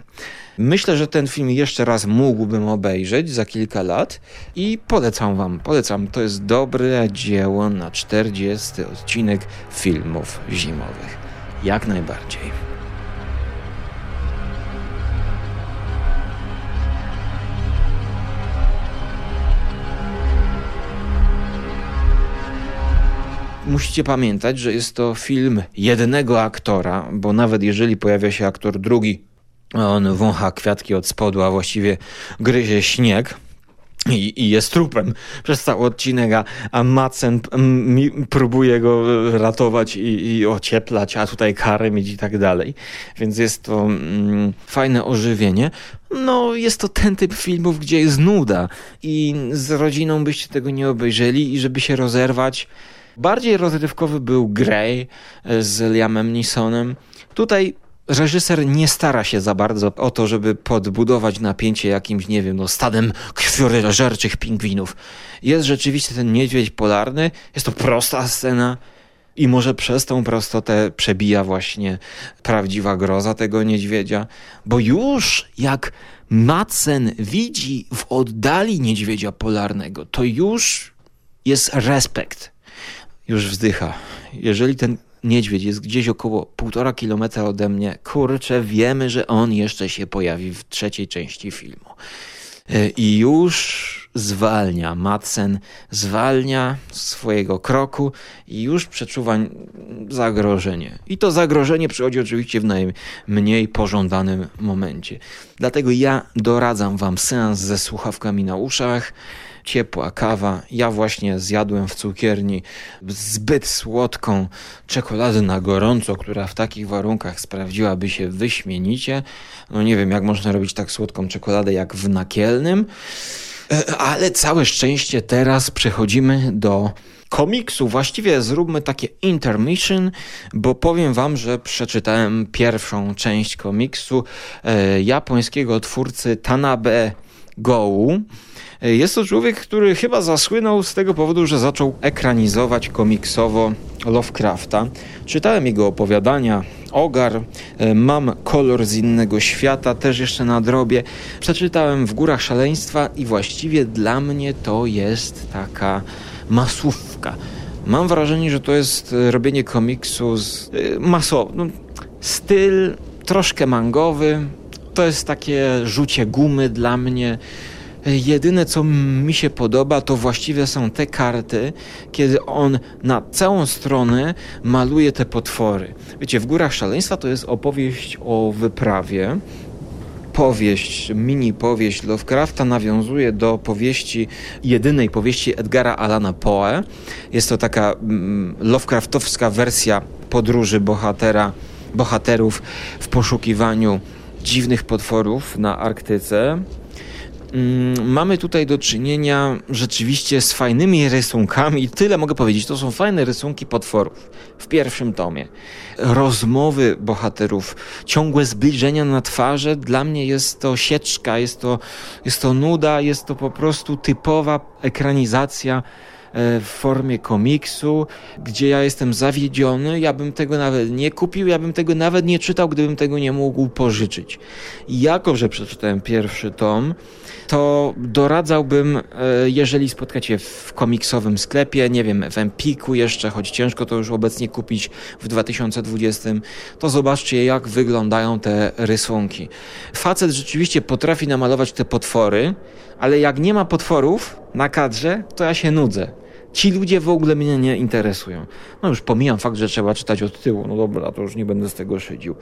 Myślę, że ten film jeszcze raz mógłbym obejrzeć za kilka lat i polecam wam, polecam. To jest dobre dzieło na 40 odcinek filmów zimowych. Jak najbardziej. musicie pamiętać, że jest to film jednego aktora, bo nawet jeżeli pojawia się aktor drugi, on wącha kwiatki od spodu, a właściwie gryzie śnieg, i, i jest trupem przez cały odcinek, a, a Madsen m, próbuje go ratować i, i ocieplać, a tutaj karę mieć i tak dalej. Więc jest to mm, fajne ożywienie. No, jest to ten typ filmów, gdzie jest nuda i z rodziną byście tego nie obejrzeli i żeby się rozerwać. Bardziej rozrywkowy był Grey z Liamem Neesonem. Tutaj reżyser nie stara się za bardzo o to, żeby podbudować napięcie jakimś, nie wiem, no, stadem krwiożerczych pingwinów. Jest rzeczywiście ten niedźwiedź polarny, jest to prosta scena i może przez tą prostotę przebija właśnie prawdziwa groza tego niedźwiedzia, bo już jak Madsen widzi w oddali niedźwiedzia polarnego, to już jest respekt. Już wzdycha. Jeżeli ten niedźwiedź jest gdzieś około półtora kilometra ode mnie. Kurczę, wiemy, że on jeszcze się pojawi w trzeciej części filmu. E, I już zwalnia, Madsen zwalnia swojego kroku i już przeczuwa zagrożenie. I to zagrożenie przychodzi oczywiście w najmniej pożądanym momencie. Dlatego ja doradzam wam seans ze słuchawkami na uszach, ciepła kawa. Ja właśnie zjadłem w cukierni zbyt słodką czekoladę na gorąco, która w takich warunkach sprawdziłaby się wyśmienicie. No nie wiem, jak można robić tak słodką czekoladę jak w nakielnym. E, ale całe szczęście teraz przechodzimy do komiksu. Właściwie zróbmy takie intermission, bo powiem wam, że przeczytałem pierwszą część komiksu e, japońskiego twórcy Tanabe Gou. Jest to człowiek, który chyba zasłynął z tego powodu, że zaczął ekranizować komiksowo Lovecrafta. Czytałem jego opowiadania, Ogar, e, Mam kolor z innego świata, też jeszcze na drobie. Przeczytałem W górach szaleństwa i właściwie dla mnie to jest taka masówka. Mam wrażenie, że to jest robienie komiksu z e, maso, no, styl troszkę mangowy. To jest takie rzucie gumy dla mnie. Jedyne, co mi się podoba, to właściwie są te karty, kiedy on na całą stronę maluje te potwory. Wiecie, w Górach Szaleństwa to jest opowieść o wyprawie, powieść, mini powieść Lovecrafta nawiązuje do powieści, jedynej powieści Edgara Alana Poe. Jest to taka Lovecraftowska wersja podróży bohatera, bohaterów w poszukiwaniu dziwnych potworów na Arktyce. Mm, mamy tutaj do czynienia rzeczywiście z fajnymi rysunkami. Tyle mogę powiedzieć. To są fajne rysunki potworów w pierwszym tomie. Rozmowy bohaterów, ciągłe zbliżenia na twarze. Dla mnie jest to sieczka, jest to, jest to nuda, jest to po prostu typowa ekranizacja w formie komiksu, gdzie ja jestem zawiedziony, ja bym tego nawet nie kupił, ja bym tego nawet nie czytał, gdybym tego nie mógł pożyczyć. Jako, że przeczytałem pierwszy tom, to doradzałbym, e, jeżeli spotkacie w komiksowym sklepie, nie wiem, w Empiku jeszcze, choć ciężko to już obecnie kupić w 2020, to zobaczcie, jak wyglądają te rysunki. Facet rzeczywiście potrafi namalować te potwory, ale jak nie ma potworów na kadrze, to ja się nudzę. Ci ludzie w ogóle mnie nie interesują. No już pomijam fakt, że trzeba czytać od tyłu. No dobra, to już nie będę z tego szydził.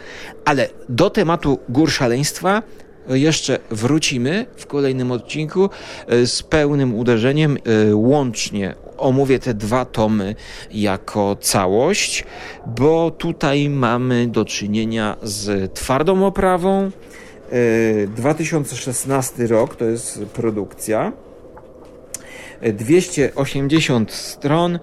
Ale do tematu gór szaleństwa jeszcze wrócimy w kolejnym odcinku e, z pełnym uderzeniem. E, łącznie omówię te dwa tomy jako całość, bo tutaj mamy do czynienia z twardą oprawą. 2016 e, rok to jest produkcja. 280 stron,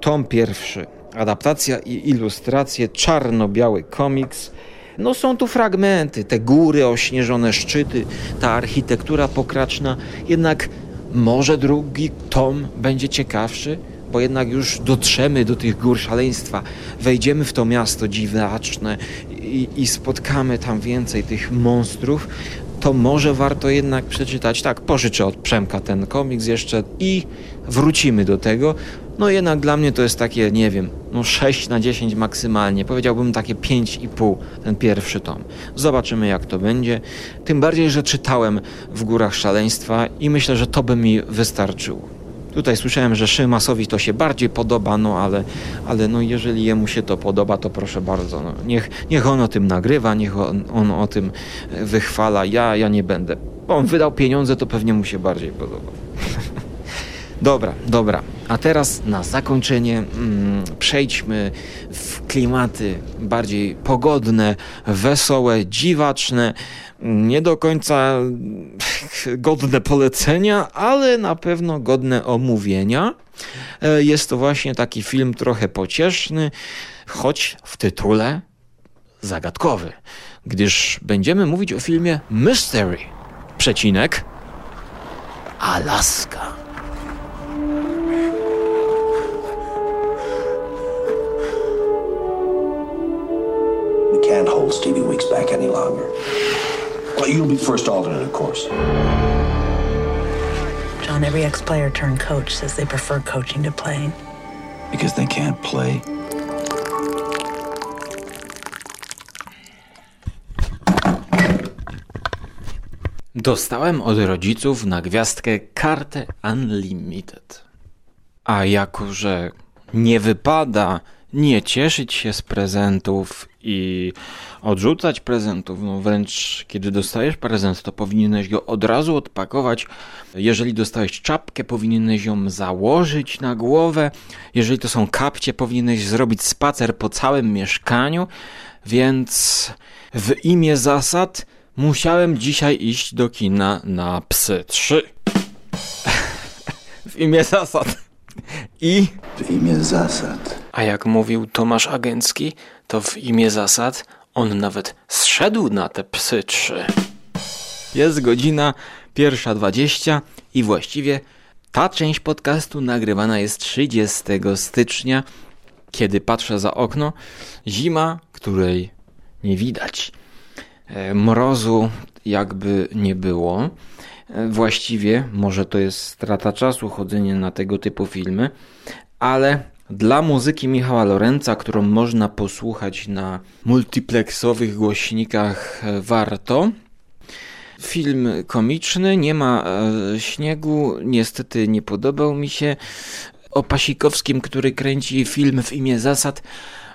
tom pierwszy. Adaptacja i ilustracje, czarno-biały komiks. No są tu fragmenty, te góry, ośnieżone szczyty, ta architektura pokraczna, jednak może drugi tom będzie ciekawszy, bo jednak już dotrzemy do tych gór szaleństwa, wejdziemy w to miasto dziwaczne i, i spotkamy tam więcej tych monstrów, to może warto jednak przeczytać. Tak, pożyczę od Przemka ten komiks jeszcze i wrócimy do tego. No jednak dla mnie to jest takie, nie wiem, no 6 na 10 maksymalnie. Powiedziałbym takie 5,5 ten pierwszy tom. Zobaczymy jak to będzie. Tym bardziej, że czytałem w Górach Szaleństwa i myślę, że to by mi wystarczyło. Tutaj słyszałem, że Szymasowi to się bardziej podoba, no ale, ale no jeżeli jemu się to podoba, to proszę bardzo. No, niech, niech on o tym nagrywa, niech on, on o tym wychwala. Ja, ja nie będę. Bo on wydał pieniądze, to pewnie mu się bardziej podoba. Dobra, dobra. A teraz na zakończenie mm, przejdźmy w klimaty bardziej pogodne, wesołe, dziwaczne, nie do końca godne polecenia, ale na pewno godne omówienia. E, jest to właśnie taki film trochę pocieszny, choć w tytule zagadkowy, gdyż będziemy mówić o filmie Mystery. Przecinek Alaska. Can't hold Stevie Weeks back any longer. Well, you'll be first alternate, of course. John, every ex player turned coach says they prefer coaching to playing. Because they can't play. Dostałem od rodziców na gwiazdkę kartę Unlimited. A jako, że nie wypada nie cieszyć się z prezentów i odrzucać prezentów, no wręcz kiedy dostajesz prezent, to powinieneś go od razu odpakować. Jeżeli dostałeś czapkę, powinieneś ją założyć na głowę. Jeżeli to są kapcie, powinieneś zrobić spacer po całym mieszkaniu. Więc w imię zasad musiałem dzisiaj iść do kina na Psy 3. w imię zasad. I W imię zasad. a jak mówił Tomasz Agencki, to w imię zasad on nawet zszedł na te psy trzy. Jest godzina pierwsza dwadzieścia i właściwie ta część podcastu nagrywana jest 30 stycznia, kiedy patrzę za okno. Zima, której nie widać. E, Mrozu jakby nie było. Właściwie może to jest strata czasu chodzenie na tego typu filmy, ale dla muzyki Michała Lorenza, którą można posłuchać na multiplexowych głośnikach, warto. Film komiczny, nie ma e, śniegu, niestety nie podobał mi się. O Pasikowskim, który kręci film w imię zasad,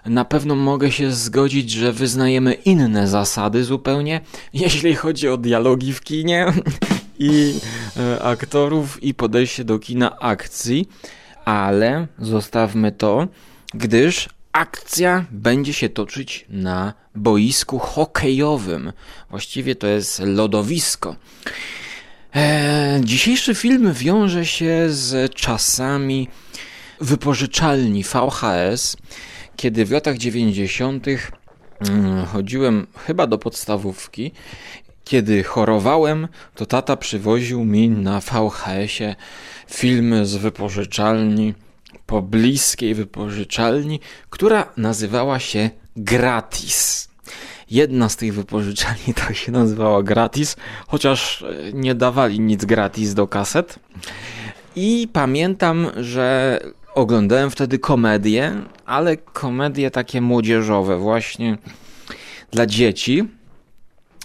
na pewno mogę się zgodzić, że wyznajemy inne zasady zupełnie, jeśli chodzi o dialogi w kinie i e, aktorów i podejście do kina akcji, ale zostawmy to, gdyż akcja będzie się toczyć na boisku hokejowym. Właściwie to jest lodowisko. E, dzisiejszy film wiąże się z czasami wypożyczalni VHS, kiedy w latach 90. mm, chodziłem chyba do podstawówki. Kiedy chorowałem, to tata przywoził mi na VHS-ie filmy z wypożyczalni, pobliskiej wypożyczalni, która nazywała się Gratis. Jedna z tych wypożyczalni tak się nazywała Gratis, chociaż e, nie dawali nic gratis do kaset. I pamiętam, że oglądałem wtedy komedie, ale komedie takie młodzieżowe, właśnie dla dzieci.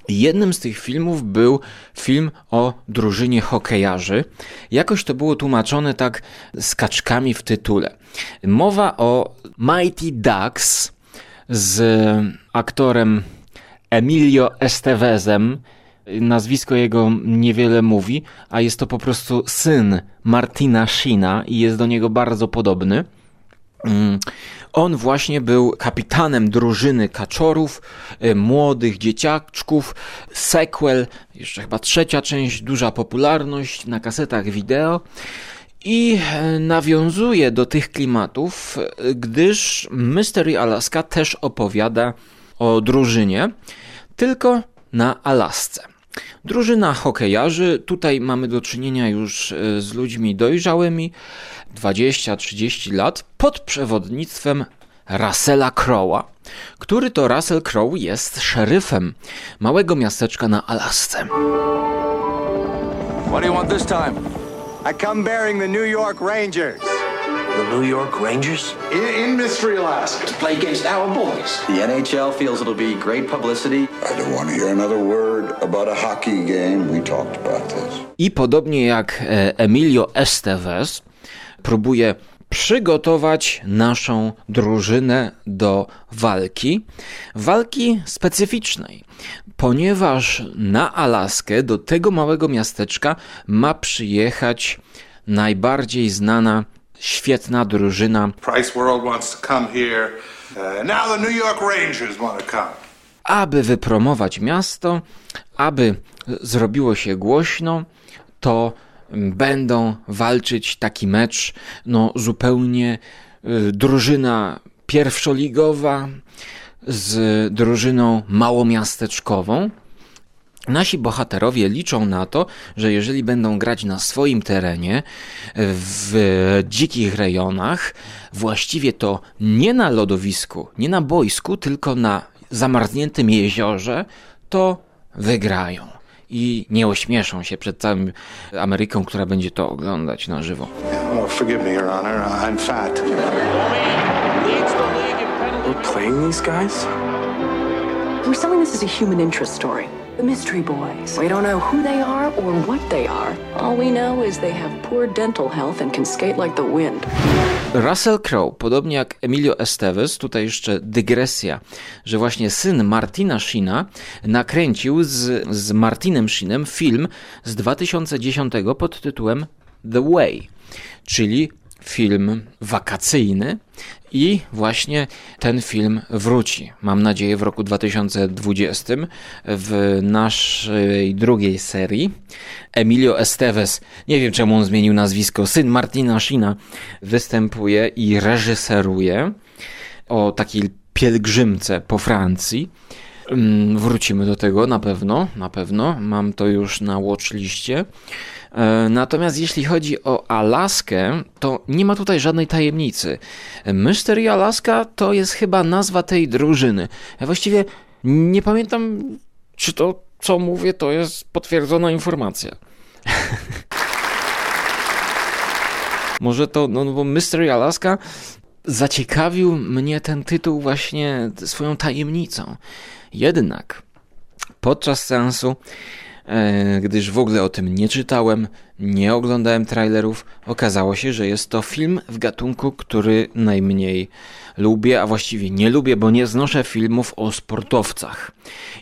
Jednym z tych filmów był film o drużynie hokejarzy. Jakoś to było tłumaczone tak z kaczkami w tytule. Mowa o Mighty Ducks z aktorem Emilio Estevezem. Nazwisko jego niewiele mówi, a jest to po prostu syn Martina Sheena i jest do niego bardzo podobny. Mm, On właśnie był kapitanem drużyny kaczorów, y, młodych dzieciaczków. Sequel, jeszcze chyba trzecia część, duża popularność na kasetach wideo. I e, nawiązuje do tych klimatów, e, gdyż Mystery Alaska też opowiada o drużynie, tylko na Alasce. Drużyna hokejarzy, tutaj mamy do czynienia już e, z ludźmi dojrzałymi, 20-30 lat, pod przewodnictwem Russella Crowe'a, który to Russell Crowe jest szeryfem małego miasteczka na Alasce. What do you want this time? I come bearing the New York Rangers The New York Rangers? in, in Mystery Alaska. To play against our boys. The NHL feels it'll be great publicity. I don't want to hear another word about a hockey game. We talked about this. I podobnie jak e, Emilio Estevez, próbuje przygotować naszą drużynę do walki. Walki specyficznej, ponieważ na Alaskę, do tego małego miasteczka, ma przyjechać najbardziej znana, świetna drużyna, Price World wants to come here. Uh, now the New York Rangers want to come. aby wypromować miasto, aby zrobiło się głośno, to będą walczyć taki mecz, no zupełnie y, drużyna pierwszoligowa z drużyną małomiasteczkową. Nasi bohaterowie liczą na to, że jeżeli będą grać na swoim terenie, w dzikich rejonach, właściwie to nie na lodowisku, nie na boisku, tylko na zamarzniętym jeziorze, to wygrają. I nie ośmieszą się przed całym Ameryką, która będzie to oglądać na żywo. Oh, forgive me, Your Honor. I'm fat. We're playing these guys? We're selling this as a human interest story. The Mystery Boys. We don't know who they are or what they are. All we know is they have poor dental health and can skate like the wind. Russell Crowe, podobnie jak Emilio Estevez, tutaj jeszcze dygresja, że właśnie syn Martina Sheena nakręcił z, z Martinem Sheenem film z 2010 pod tytułem The Way, czyli film wakacyjny i właśnie ten film wróci. Mam nadzieję w roku 2020 w naszej drugiej serii. Emilio Estevez, nie wiem czemu on zmienił nazwisko, syn Martina Sheena, występuje i reżyseruje o takiej pielgrzymce po Francji. Mm, Wrócimy do tego na pewno, na pewno. Mam to już na watchliście. E, Natomiast jeśli chodzi o Alaskę, to nie ma tutaj żadnej tajemnicy. Mystery Alaska to jest chyba nazwa tej drużyny. Ja właściwie nie pamiętam, czy to, co mówię, to jest potwierdzona informacja. Może to, no no bo Mystery Alaska zaciekawił mnie ten tytuł właśnie swoją tajemnicą. Jednak podczas seansu, e, gdyż w ogóle o tym nie czytałem, nie oglądałem trailerów, okazało się, że jest to film w gatunku, który najmniej lubię, a właściwie nie lubię, bo nie znoszę filmów o sportowcach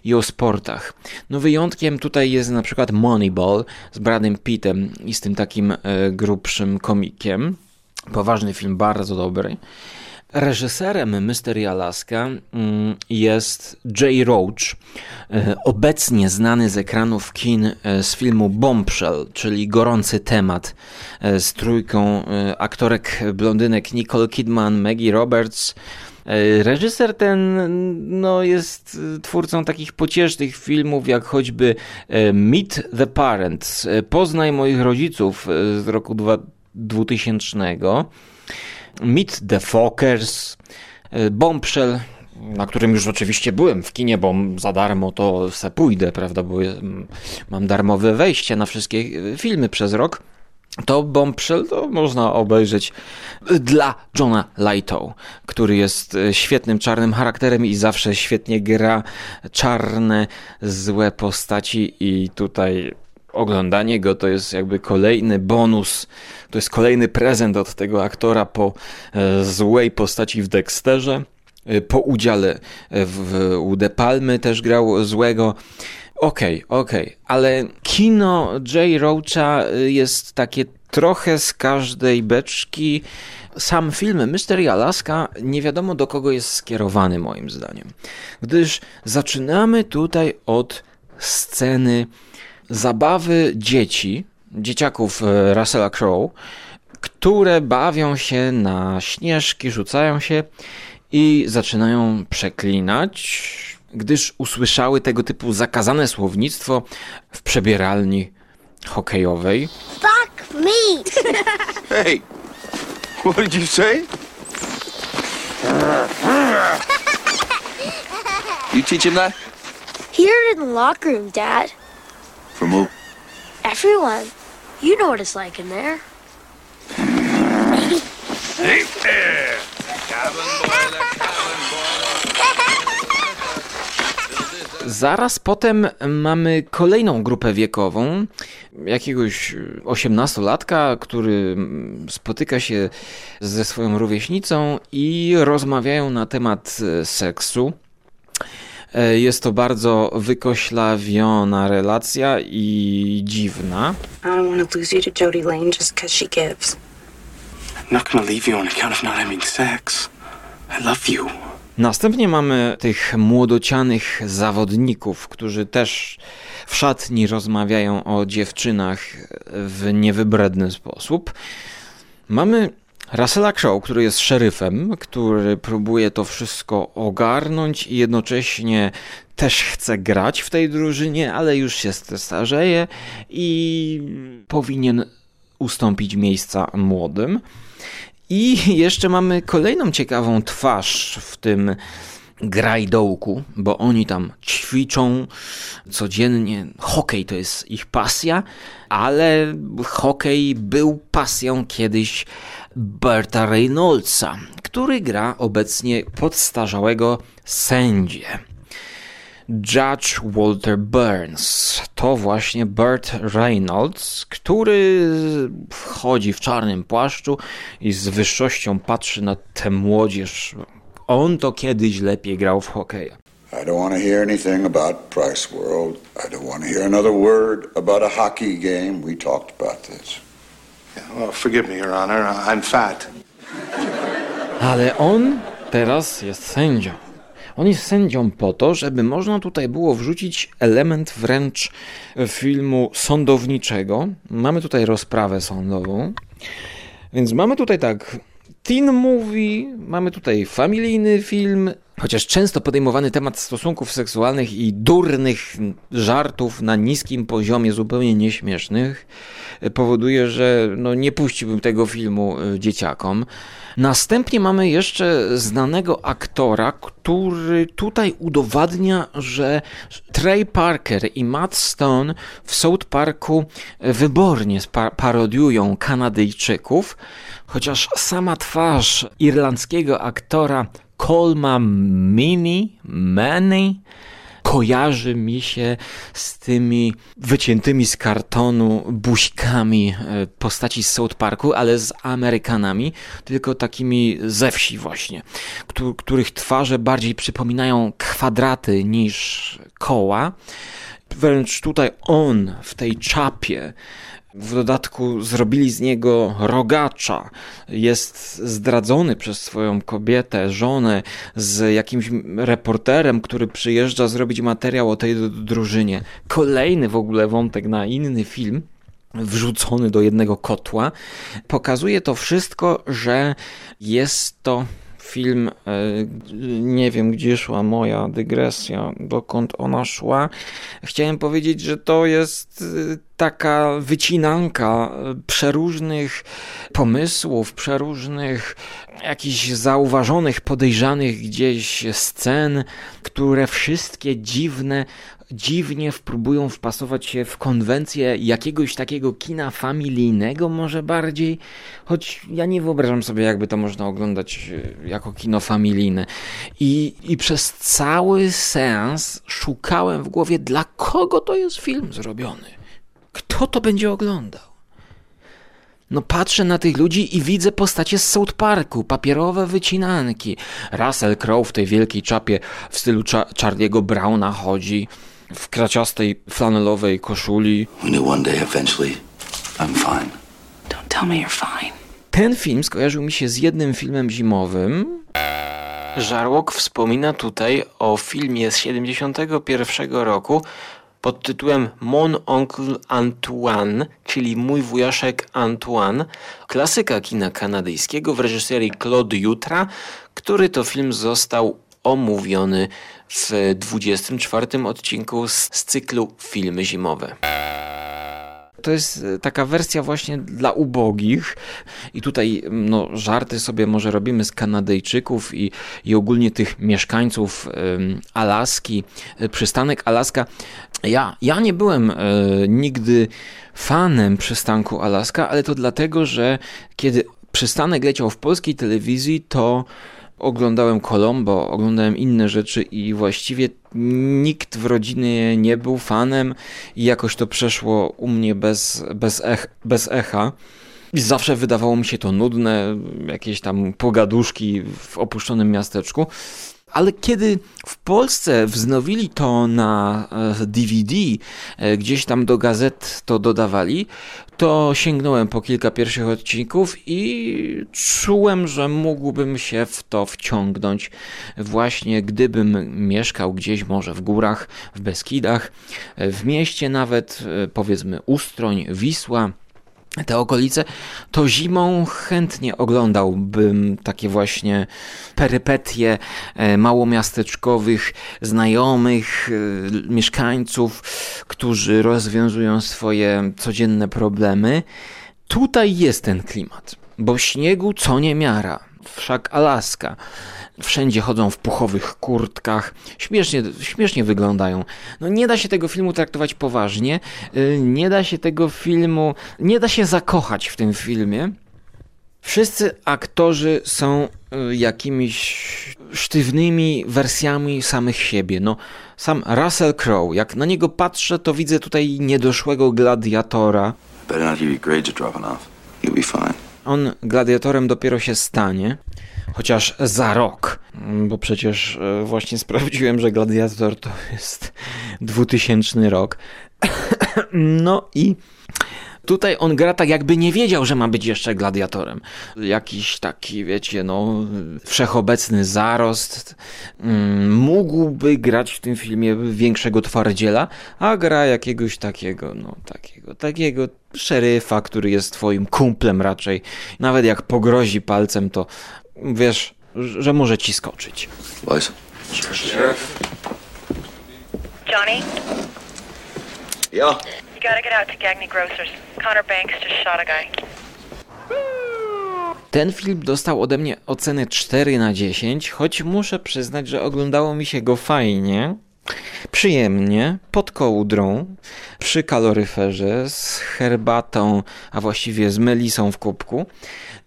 i o sportach. No wyjątkiem tutaj jest na przykład Moneyball z Bradem Pittem i z tym takim e, grubszym komikiem. Poważny film, bardzo dobry. Reżyserem Mystery Alaska mm, jest Jay Roach, e, obecnie znany z ekranów kin e, z filmu Bombshell, czyli gorący temat e, z trójką aktorek blondynek Nicole Kidman, Maggie Roberts. Reżyser ten no, jest twórcą takich pociesznych filmów, jak choćby Meet the Parents, Poznaj moich rodziców z roku 2000. Meet the Fockers, Bombshell, na którym już oczywiście byłem w kinie, bo za darmo to se pójdę, prawda, bo mam darmowe wejście na wszystkie filmy przez rok. To Bombshell to można obejrzeć dla Johna Lightow, który jest świetnym czarnym charakterem i zawsze świetnie gra czarne, złe postaci i tutaj oglądanie go to jest jakby kolejny bonus, to jest kolejny prezent od tego aktora po e, złej postaci w Dexterze, e, po udziale w u De Palmy też grał złego. Okej, okay, okej, okay. ale kino Jay Roacha jest takie trochę z każdej beczki. Sam film Mystery Alaska nie wiadomo do kogo jest skierowany moim zdaniem, gdyż zaczynamy tutaj od sceny zabawy dzieci, dzieciaków e, Russella Crowe, które bawią się na śnieżki, rzucają się i zaczynają przeklinać, gdyż usłyszały tego typu zakazane słownictwo w przebieralni hokejowej. Fuck me! Hey, what did you say? You teach him that? Here in the locker room, Dad. From who? Everyone. You know what it's like in there. Hey there! Cabin boiler, cabin Zaraz potem mamy kolejną grupę wiekową, jakiegoś osiemnastolatka, który spotyka się ze swoją rówieśnicą i rozmawiają na temat seksu. E, jest to bardzo wykoślawiona relacja i dziwna. I don't want to lose you to Jody Lane just because she gives. I'm not gonna leave you on account of not having sex. I love you. Następnie mamy tych młodocianych zawodników, którzy też w szatni rozmawiają o dziewczynach w niewybredny sposób. Mamy Russella Crowe, który jest szeryfem, który próbuje to wszystko ogarnąć i jednocześnie też chce grać w tej drużynie, ale już się starzeje i powinien ustąpić miejsca młodym. I jeszcze mamy kolejną ciekawą twarz w tym grajdołku, bo oni tam ćwiczą codziennie. Hokej to jest ich pasja, ale hokej był pasją kiedyś Berta Reynoldsa, który gra obecnie podstarzałego sędzię. Judge Walter Burns. To właśnie Burt Reynolds, który wchodzi w czarnym płaszczu i z wyższością patrzy na tę młodzież. On to kiedyś lepiej grał w hokeja. I don't want to hear anything about Price World. I don't want to hear another word about a hockey game. We talked about this. Yeah, well, forgive me, Your Honor. I'm fat. Ale on teraz jest sędzią. On jest sędzią po to, żeby można tutaj było wrzucić element wręcz filmu sądowniczego. Mamy tutaj rozprawę sądową. Więc mamy tutaj tak teen movie, mamy tutaj familijny film, chociaż często podejmowany temat stosunków seksualnych i durnych żartów na niskim poziomie, zupełnie nieśmiesznych, powoduje, że no nie puściłbym tego filmu y, dzieciakom. Następnie mamy jeszcze znanego aktora, który tutaj udowadnia, że Trey Parker i Matt Stone w South Parku wybornie parodiują Kanadyjczyków, chociaż sama twarz irlandzkiego aktora Colma Mini, Manny, kojarzy mi się z tymi wyciętymi z kartonu buźkami e, postaci z South Parku, ale z Amerykanami, tylko takimi ze wsi właśnie, których twarze bardziej przypominają kwadraty niż koła. Wręcz tutaj on w tej czapie w dodatku zrobili z niego rogacza. Jest zdradzony przez swoją kobietę, żonę z jakimś reporterem, który przyjeżdża zrobić materiał o tej drużynie. Kolejny w ogóle wątek na inny film wrzucony do jednego kotła. Pokazuje to wszystko, że jest to film, e, nie wiem gdzie szła moja dygresja, dokąd ona szła. Chciałem powiedzieć, że to jest e, taka wycinanka e, przeróżnych pomysłów, przeróżnych jakichś zauważonych, podejrzanych gdzieś scen, które wszystkie dziwne dziwnie próbują wpasować się w konwencję jakiegoś takiego kina familijnego, może bardziej, choć ja nie wyobrażam sobie, jakby to można oglądać e, jako kino familijne. I, i przez cały sens szukałem w głowie, dla kogo to jest film zrobiony. Kto to będzie oglądał? No patrzę na tych ludzi i widzę postacie z South Parku, papierowe wycinanki. Russell Crowe w tej wielkiej czapie w stylu Charlie'ego Browna chodzi w kraciastej flanelowej koszuli. Ten film skojarzył mi się z jednym filmem zimowym. Żarłok wspomina tutaj o filmie z 71 roku pod tytułem Mon Oncle Antoine, czyli Mój wujaszek Antoine, klasyka kina kanadyjskiego w reżyserii Claude Jutra, który to film został omówiony w 24 odcinku z, cyklu Filmy Zimowe. To jest e, taka wersja właśnie dla ubogich i tutaj no, żarty sobie może robimy z Kanadyjczyków i, i ogólnie tych mieszkańców um, Alaski. E, przystanek Alaska. Ja, ja nie byłem e, nigdy fanem przystanku Alaska, ale to dlatego, że kiedy przystanek leciał w polskiej telewizji, to oglądałem Colombo, oglądałem inne rzeczy i właściwie nikt w rodzinie nie był fanem i jakoś to przeszło u mnie bez, bez, ech, bez echa. I zawsze wydawało mi się to nudne, jakieś tam pogaduszki w opuszczonym miasteczku. Ale kiedy w Polsce wznowili to na DVD, e, gdzieś tam do gazet to dodawali, to sięgnąłem po kilka pierwszych odcinków i czułem, że mógłbym się w to wciągnąć, właśnie gdybym mieszkał gdzieś może w górach, w Beskidach, w mieście nawet, e, powiedzmy Ustroń, Wisła te okolice, to zimą chętnie oglądałbym takie właśnie perypetie e, małomiasteczkowych znajomych, e, mieszkańców, którzy rozwiązują swoje codzienne problemy. Tutaj jest ten klimat, bo śniegu co niemiara, wszak Alaska. Wszędzie chodzą w puchowych kurtkach, śmiesznie, śmiesznie wyglądają. No nie da się tego filmu traktować poważnie, y, nie da się tego filmu, nie da się zakochać w tym filmie. Wszyscy aktorzy są y, jakimiś sztywnymi wersjami samych siebie. No, sam Russell Crowe, jak na niego patrzę, to widzę tutaj niedoszłego gladiatora. On gladiatorem dopiero się stanie chociaż za rok, bo przecież e, właśnie sprawdziłem, że Gladiator to jest 2000 rok. No i Tutaj on gra tak, jakby nie wiedział, że ma być jeszcze gladiatorem. Jakiś taki, wiecie, no, wszechobecny zarost. Mm, mógłby grać w tym filmie większego twardziela, a gra jakiegoś takiego, no, takiego, takiego szeryfa, który jest twoim kumplem raczej. Nawet jak pogrozi palcem, to wiesz, że może ci skoczyć. Liza? Johnny? Yeah? You gotta get out to Gagney Grocers. Connor Banks just shot a guy. Ten film dostał ode mnie ocenę 4 na 10, choć muszę przyznać, że oglądało mi się go fajnie, przyjemnie, pod kołdrą, przy kaloryferze, z herbatą, a właściwie z melisą w kubku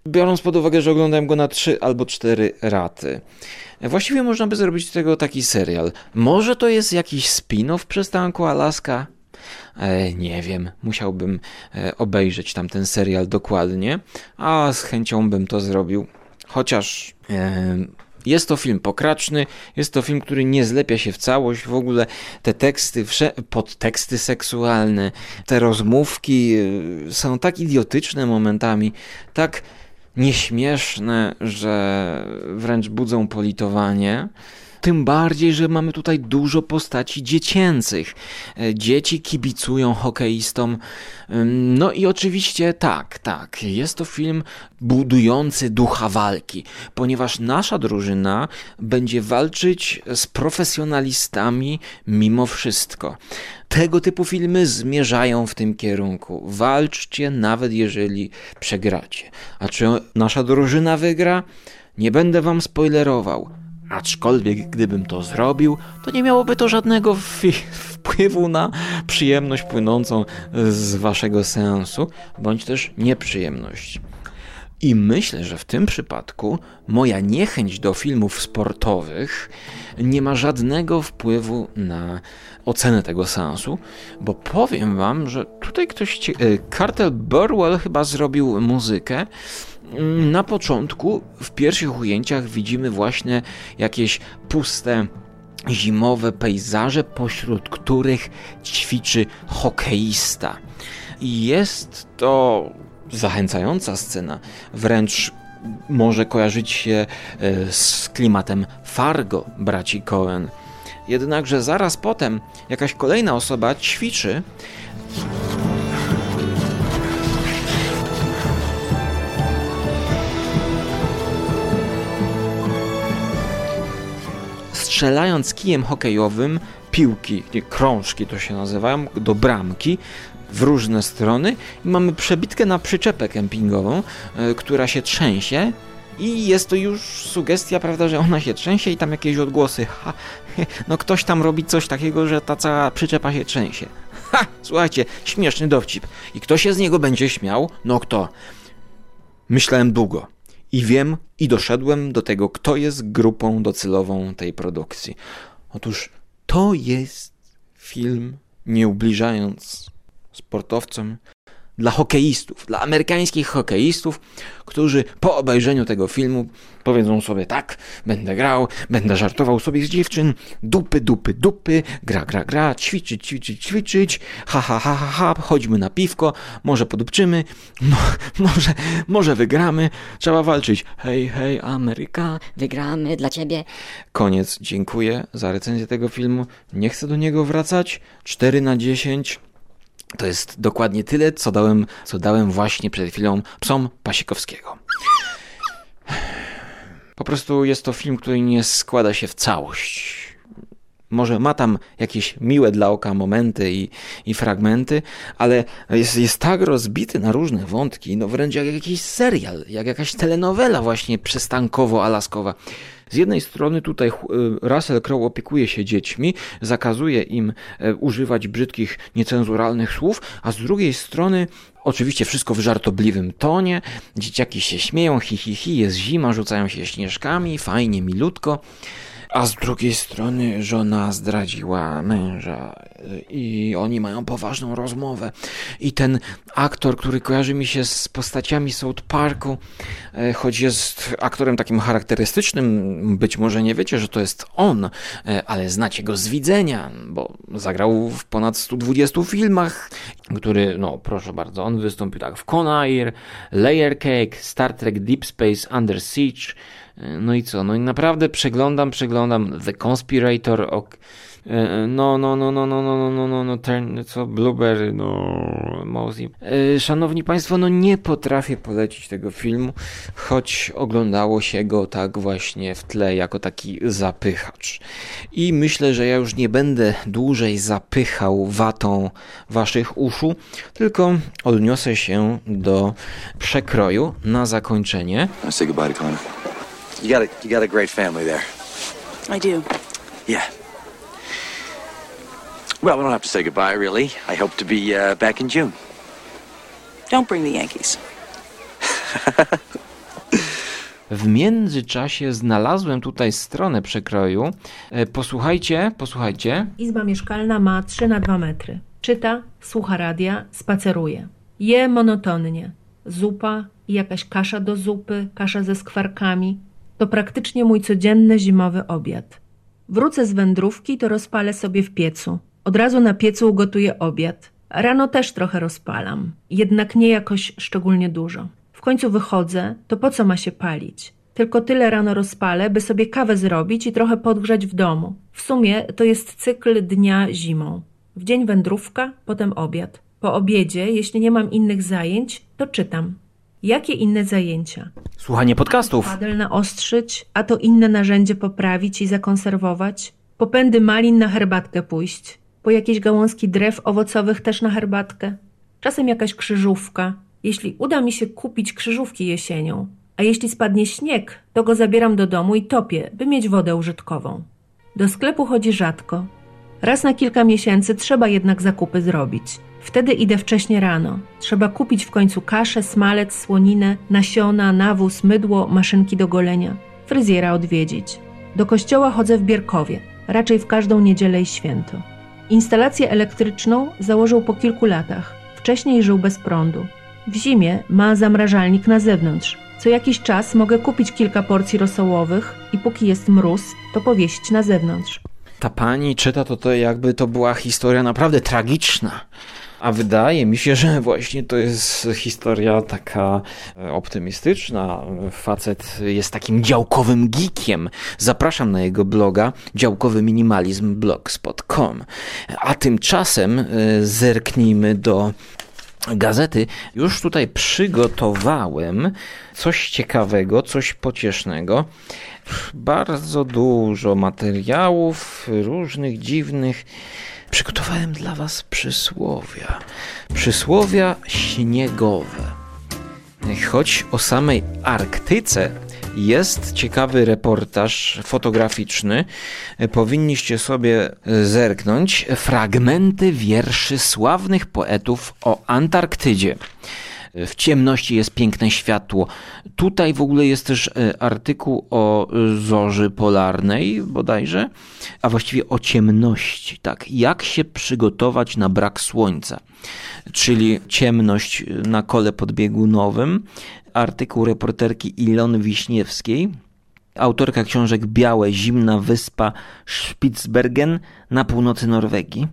biorąc pod uwagę, że oglądałem go na 3 albo 4 raty. Właściwie można by zrobić z tego taki serial. Może to jest jakiś spin-off przystanku Alaska? E, nie wiem, musiałbym e, obejrzeć tamten serial dokładnie, a z chęcią bym to zrobił. Chociaż e, jest to film pokraczny, jest to film, który nie zlepia się w całość. W ogóle te teksty, podteksty seksualne, te rozmówki e, są tak idiotyczne momentami, tak nieśmieszne, że wręcz budzą politowanie. Tym bardziej, że mamy tutaj dużo postaci dziecięcych. E, dzieci kibicują hokeistom. No i oczywiście tak, tak, jest to film budujący ducha walki, ponieważ nasza drużyna będzie walczyć z profesjonalistami mimo wszystko. Tego typu filmy zmierzają w tym kierunku. Walczcie, nawet jeżeli przegracie. A czy nasza drużyna wygra? Nie będę wam spoilerował Aczkolwiek gdybym to zrobił, to nie miałoby to żadnego wpływu na przyjemność płynącą z waszego seansu, bądź też nieprzyjemność. I myślę, że w tym przypadku moja niechęć do filmów sportowych nie ma żadnego wpływu na ocenę tego seansu, bo powiem wam, że tutaj ktoś. E, Cartel Burwell chyba zrobił muzykę na początku, w pierwszych ujęciach widzimy właśnie jakieś puste zimowe pejzaże, pośród których ćwiczy hokeista. I jest to zachęcająca scena, wręcz może kojarzyć się e, z klimatem Fargo braci Cohen. Jednakże zaraz potem jakaś kolejna osoba ćwiczy strzelając kijem hokejowym piłki, krążki to się nazywają, do bramki w różne strony i mamy przebitkę na przyczepę kempingową, yy, która się trzęsie i jest to już sugestia, prawda, że ona się trzęsie i tam jakieś odgłosy. Ha, no ktoś tam robi coś takiego, że ta cała przyczepa się trzęsie. Ha, słuchajcie, śmieszny dowcip. I kto się z niego będzie śmiał? No kto? Myślałem długo i wiem i doszedłem do tego, kto jest grupą docelową tej produkcji. Otóż to jest film, nie ubliżając sportowcom, dla hokeistów, dla amerykańskich hokeistów, którzy po obejrzeniu tego filmu powiedzą sobie tak, będę grał, będę żartował sobie z dziewczyn, dupy, dupy, dupy, gra, gra, gra, ćwiczyć, ćwiczyć, ćwiczyć, ha, ha, ha, ha, ha chodźmy na piwko, może podupczymy, może, może wygramy, trzeba walczyć. Hej, hej, Ameryka. Wygramy dla ciebie. Koniec, dziękuję za recenzję tego filmu, nie chcę do niego wracać, 4 na 10. To jest dokładnie tyle, co dałem, co dałem właśnie przed chwilą psom Pasikowskiego. Po prostu jest to film, który nie składa się w całość. Może ma tam jakieś miłe dla oka momenty i, i fragmenty, ale jest, jest tak rozbity na różne wątki, no wręcz jak jakiś serial, jak jakaś telenowela właśnie przystankowo-alaskowa. Z jednej strony tutaj Russell Crowe opiekuje się dziećmi, zakazuje im używać brzydkich, niecenzuralnych słów, a z drugiej strony Oczywiście wszystko w żartobliwym tonie. Dzieciaki się śmieją, hi, hi, hi, jest zima, rzucają się śnieżkami, fajnie, milutko. A z drugiej strony żona zdradziła męża i oni mają poważną rozmowę. I ten aktor, który kojarzy mi się z postaciami South Parku, choć jest aktorem takim charakterystycznym, być może nie wiecie, że to jest on, ale znacie go z widzenia, bo zagrał w ponad 120 filmach, który, no proszę bardzo, on wystąpił tak w Conair, Layer Cake, Star Trek Deep Space Under Siege, no i co? No i naprawdę przeglądam, przeglądam The Conspirator, ok, no, no, no, no, no, no, no, no, no, no, ten, co, Blueberry, no, Mozy. Szanowni Państwo, no nie potrafię polecić tego filmu, choć oglądało się go tak właśnie w tle, jako taki zapychacz. I myślę, że ja już nie będę dłużej zapychał watą Waszych uszu, tylko odniosę się do przekroju na zakończenie. Say goodbye to Connor. You got a, you got a great family there. I do. Yeah. Well, we don't have to say goodbye, really. I hope to be uh, back in June. Don't bring the Yankees. W międzyczasie znalazłem tutaj stronę przekroju. E, Posłuchajcie, posłuchajcie. Izba mieszkalna ma 3 na 2 metry. Czyta, słucha radia, spaceruje. Je monotonnie. Zupa i jakaś kasza do zupy, kasza ze skwarkami. To praktycznie mój codzienny zimowy obiad. Wrócę z wędrówki, to rozpalę sobie w piecu. Od razu na piecu ugotuję obiad. Rano też trochę rozpalam, jednak nie jakoś szczególnie dużo. W końcu wychodzę, to po co ma się palić? Tylko tyle rano rozpalę, by sobie kawę zrobić i trochę podgrzać w domu. W sumie to jest cykl dnia zimą. W dzień wędrówka, potem obiad. Po obiedzie, jeśli nie mam innych zajęć, to czytam. Jakie inne zajęcia? Słuchanie podcastów. Padel naostrzyć, a to inne narzędzie poprawić i zakonserwować. Popędy malin na herbatkę pójść. Po jakieś gałązki drew owocowych też na herbatkę. Czasem jakaś krzyżówka. Jeśli uda mi się kupić krzyżówki jesienią, a jeśli spadnie śnieg, to go zabieram do domu i topię, by mieć wodę użytkową. Do sklepu chodzi rzadko. Raz na kilka miesięcy trzeba jednak zakupy zrobić. Wtedy idę wcześnie rano. Trzeba kupić w końcu kaszę, smalec, słoninę, nasiona, nawóz, mydło, maszynki do golenia. Fryzjera odwiedzić. Do kościoła chodzę w Bierkowie, raczej w każdą niedzielę i święto. Instalację elektryczną założył po kilku latach. Wcześniej żył bez prądu. W zimie ma zamrażalnik na zewnątrz. Co jakiś czas mogę kupić kilka porcji rosołowych i póki jest mróz, to powiesić na zewnątrz. Ta pani czyta to, to jakby to była historia naprawdę tragiczna. A wydaje mi się, że właśnie to jest historia taka optymistyczna. Facet jest takim działkowym geekiem. Zapraszam na jego bloga działkowy minimalizm blogspot.com. A tymczasem zerknijmy do gazety. Już tutaj przygotowałem coś ciekawego, coś pociesznego. Bardzo dużo materiałów różnych dziwnych. Przygotowałem dla Was przysłowia. Przysłowia śniegowe. Choć o samej Arktyce jest ciekawy reportaż fotograficzny. Powinniście sobie zerknąć. Fragmenty wierszy sławnych poetów o Antarktydzie. W ciemności jest piękne światło. Tutaj w ogóle jest też e, artykuł o zorzy polarnej bodajże, a właściwie o ciemności. Tak, jak się przygotować na brak słońca, czyli ciemność na kole podbiegunowym. Artykuł reporterki Ilony Wiśniewskiej, autorka książek Białe, Zimna Wyspa Spitsbergen na północy Norwegii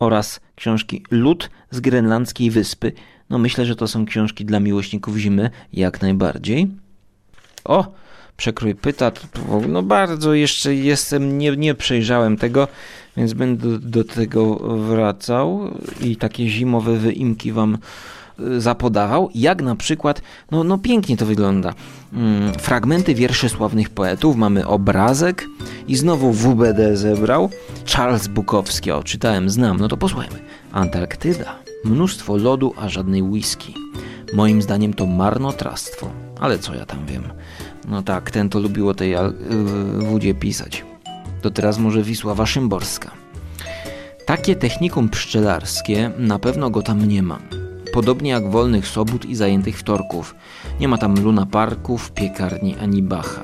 oraz książki Lud z grenlandzkiej wyspy. No myślę, że to są książki dla miłośników zimy jak najbardziej. O, przekrój pyta, no bardzo jeszcze jestem, nie, nie przejrzałem tego, więc będę do, do tego wracał i takie zimowe wyimki wam y, zapodawał, jak na przykład, no, no pięknie to wygląda. Mm, fragmenty wierszy sławnych poetów, mamy obrazek i znowu WBD zebrał. Charles Bukowski, o czytałem, znam, no to posłuchajmy. Antarktyda, mnóstwo lodu, a żadnej whisky. Moim zdaniem to marnotrawstwo, ale co ja tam wiem. No tak, ten to lubiło tej yy, wódzie pisać. To teraz może Wisława Szymborska. Takie technikum pszczelarskie na pewno go tam nie ma. Podobnie jak wolnych sobót i zajętych wtorków. Nie ma tam lunaparków, piekarni ani bacha.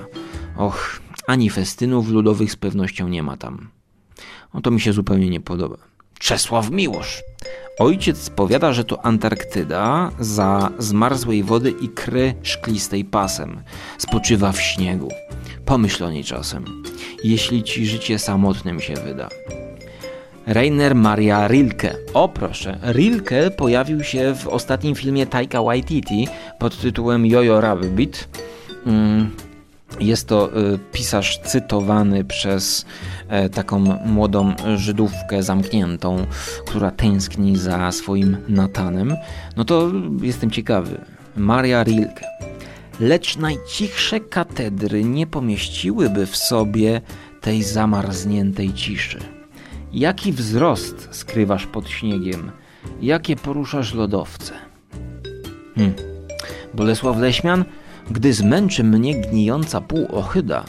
Och, ani festynów ludowych z pewnością nie ma tam. No to mi się zupełnie nie podoba. Czesław Miłosz. Ojciec powiada, że to Antarktyda za zmarzłej wody i kry szklistej pasem. Spoczywa w śniegu. Pomyśl o niej czasem, jeśli ci życie samotnym się wyda. Rainer Maria Rilke. O proszę, Rilke pojawił się w ostatnim filmie Taika Waititi pod tytułem Jojo Rabbit. Mm, jest to y, pisarz cytowany przez e, taką młodą Żydówkę zamkniętą, która tęskni za swoim Natanem. No to jestem ciekawy. Maria Rilke. Lecz najcichsze katedry nie pomieściłyby w sobie tej zamarzniętej ciszy. Jaki wzrost skrywasz pod śniegiem? Jakie poruszasz lodowce? Hmm. Bolesław Leśmian? Gdy zmęczy mnie gnijąca półohyda,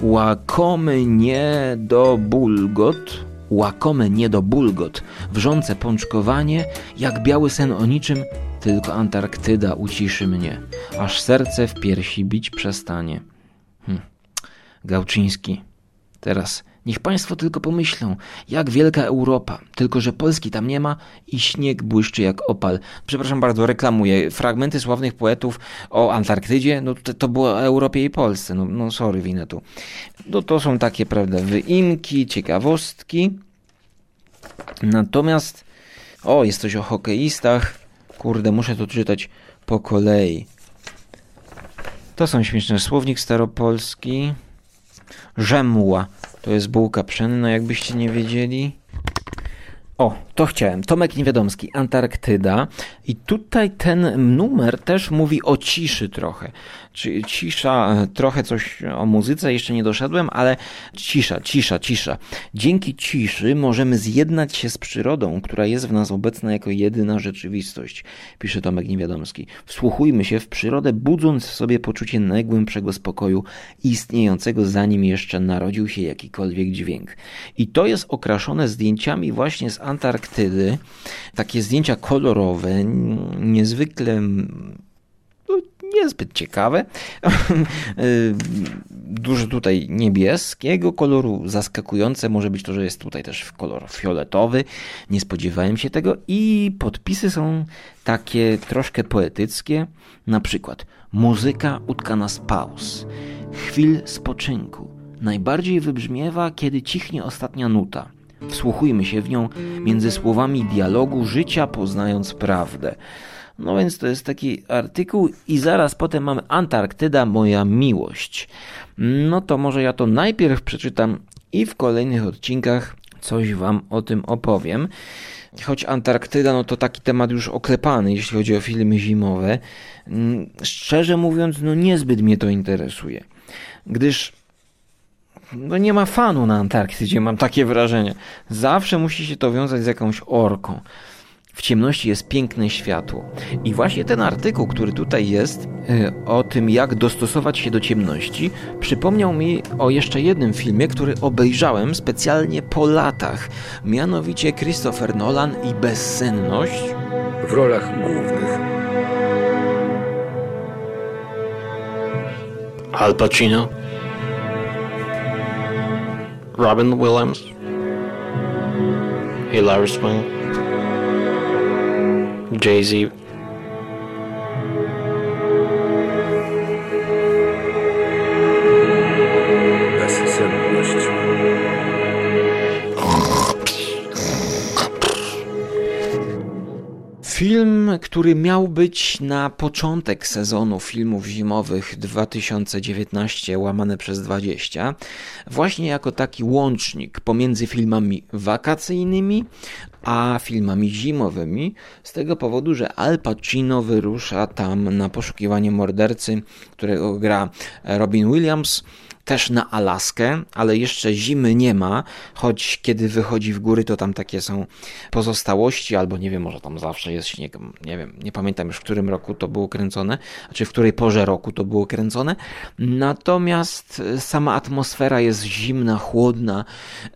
łakomy nie do bulgot, łakomy nie do bulgot, wrzące pączkowanie, jak biały sen o niczym, tylko Antarktyda uciszy mnie, aż serce w piersi bić przestanie. Hm. Gałczyński. Teraz Niech Państwo tylko pomyślą, jak wielka Europa, tylko że Polski tam nie ma i śnieg błyszczy jak opal. Przepraszam bardzo, reklamuję. Fragmenty sławnych poetów o Antarktydzie, no to, to było o Europie i Polsce. No, no sorry, winę tu. No to są takie, prawda, wyimki, ciekawostki. Natomiast, o, jest coś o hokeistach. Kurde, muszę to czytać po kolei. To są śmieszne. Słownik staropolski. Rzemła. To jest bułka pszenna, jakbyście nie wiedzieli. O, to chciałem. Tomek Niewiadomski, Antarktyda. I tutaj ten numer też mówi o ciszy trochę. Cisza, trochę coś o muzyce jeszcze nie doszedłem, ale cisza, cisza, cisza. Dzięki ciszy możemy zjednać się z przyrodą, która jest w nas obecna jako jedyna rzeczywistość, pisze Tomek Niewiadomski. Wsłuchujmy się w przyrodę, budząc w sobie poczucie najgłębszego spokoju istniejącego zanim jeszcze narodził się jakikolwiek dźwięk. I to jest okraszone zdjęciami właśnie z Antarktydy. Takie zdjęcia kolorowe, niezwykle niezbyt ciekawe. Dużo tutaj niebieskiego koloru, zaskakujące może być to, że jest tutaj też kolor fioletowy. Nie spodziewałem się tego i podpisy są takie troszkę poetyckie. Na przykład muzyka utkana z pauz, chwil spoczynku. Najbardziej wybrzmiewa, kiedy cichnie ostatnia nuta. Wsłuchujmy się w nią między słowami dialogu życia, poznając prawdę. No więc to jest taki artykuł i zaraz potem mamy Antarktyda, moja miłość. No to może ja to najpierw przeczytam i w kolejnych odcinkach coś wam o tym opowiem. Choć Antarktyda, no to taki temat już oklepany, jeśli chodzi o filmy zimowe. Mm, szczerze mówiąc, no niezbyt mnie to interesuje. Gdyż no nie ma fanu na Antarktydzie, mam takie wrażenie. Zawsze musi się to wiązać z jakąś orką w ciemności jest piękne światło. I właśnie ten artykuł, który tutaj jest, y, o tym jak dostosować się do ciemności, przypomniał mi o jeszcze jednym filmie, który obejrzałem specjalnie po latach, mianowicie Christopher Nolan i Bezsenność. W rolach głównych. Al Pacino. Robin Williams. Hilary Swank. Jay Z Film, który miał być na początek sezonu filmów zimowych 2019 łamane przez 20, właśnie jako taki łącznik pomiędzy filmami wakacyjnymi a filmami zimowymi, z tego powodu, że Al Pacino wyrusza tam na poszukiwanie mordercy, którego gra Robin Williams też na Alaskę, ale jeszcze zimy nie ma, choć kiedy wychodzi w góry, to tam takie są pozostałości, albo nie wiem, może tam zawsze jest śnieg, nie wiem, nie pamiętam już w którym roku to było kręcone, czy w której porze roku to było kręcone. Natomiast sama atmosfera jest zimna, chłodna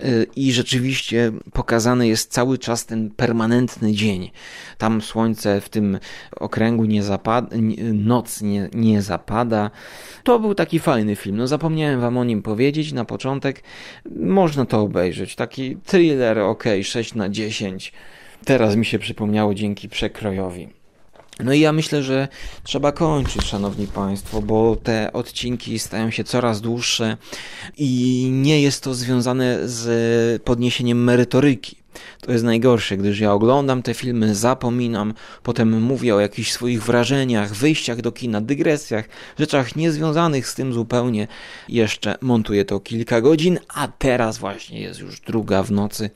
y, i rzeczywiście pokazany jest cały czas ten permanentny dzień. Tam słońce w tym okręgu nie zapada, noc nie, nie zapada. To był taki fajny film. No zapomniałem wam o nim powiedzieć na początek. Można to obejrzeć. Taki thriller, ok, 6 na 10. Teraz mi się przypomniało dzięki przekrojowi. No i ja myślę, że trzeba kończyć, szanowni państwo, bo te odcinki stają się coraz dłuższe i nie jest to związane z podniesieniem merytoryki. To jest najgorsze, gdyż ja oglądam te filmy, zapominam, potem mówię o jakichś swoich wrażeniach, wyjściach do kina, dygresjach, rzeczach niezwiązanych z tym zupełnie. Jeszcze montuję to kilka godzin, a teraz właśnie jest już druga w nocy.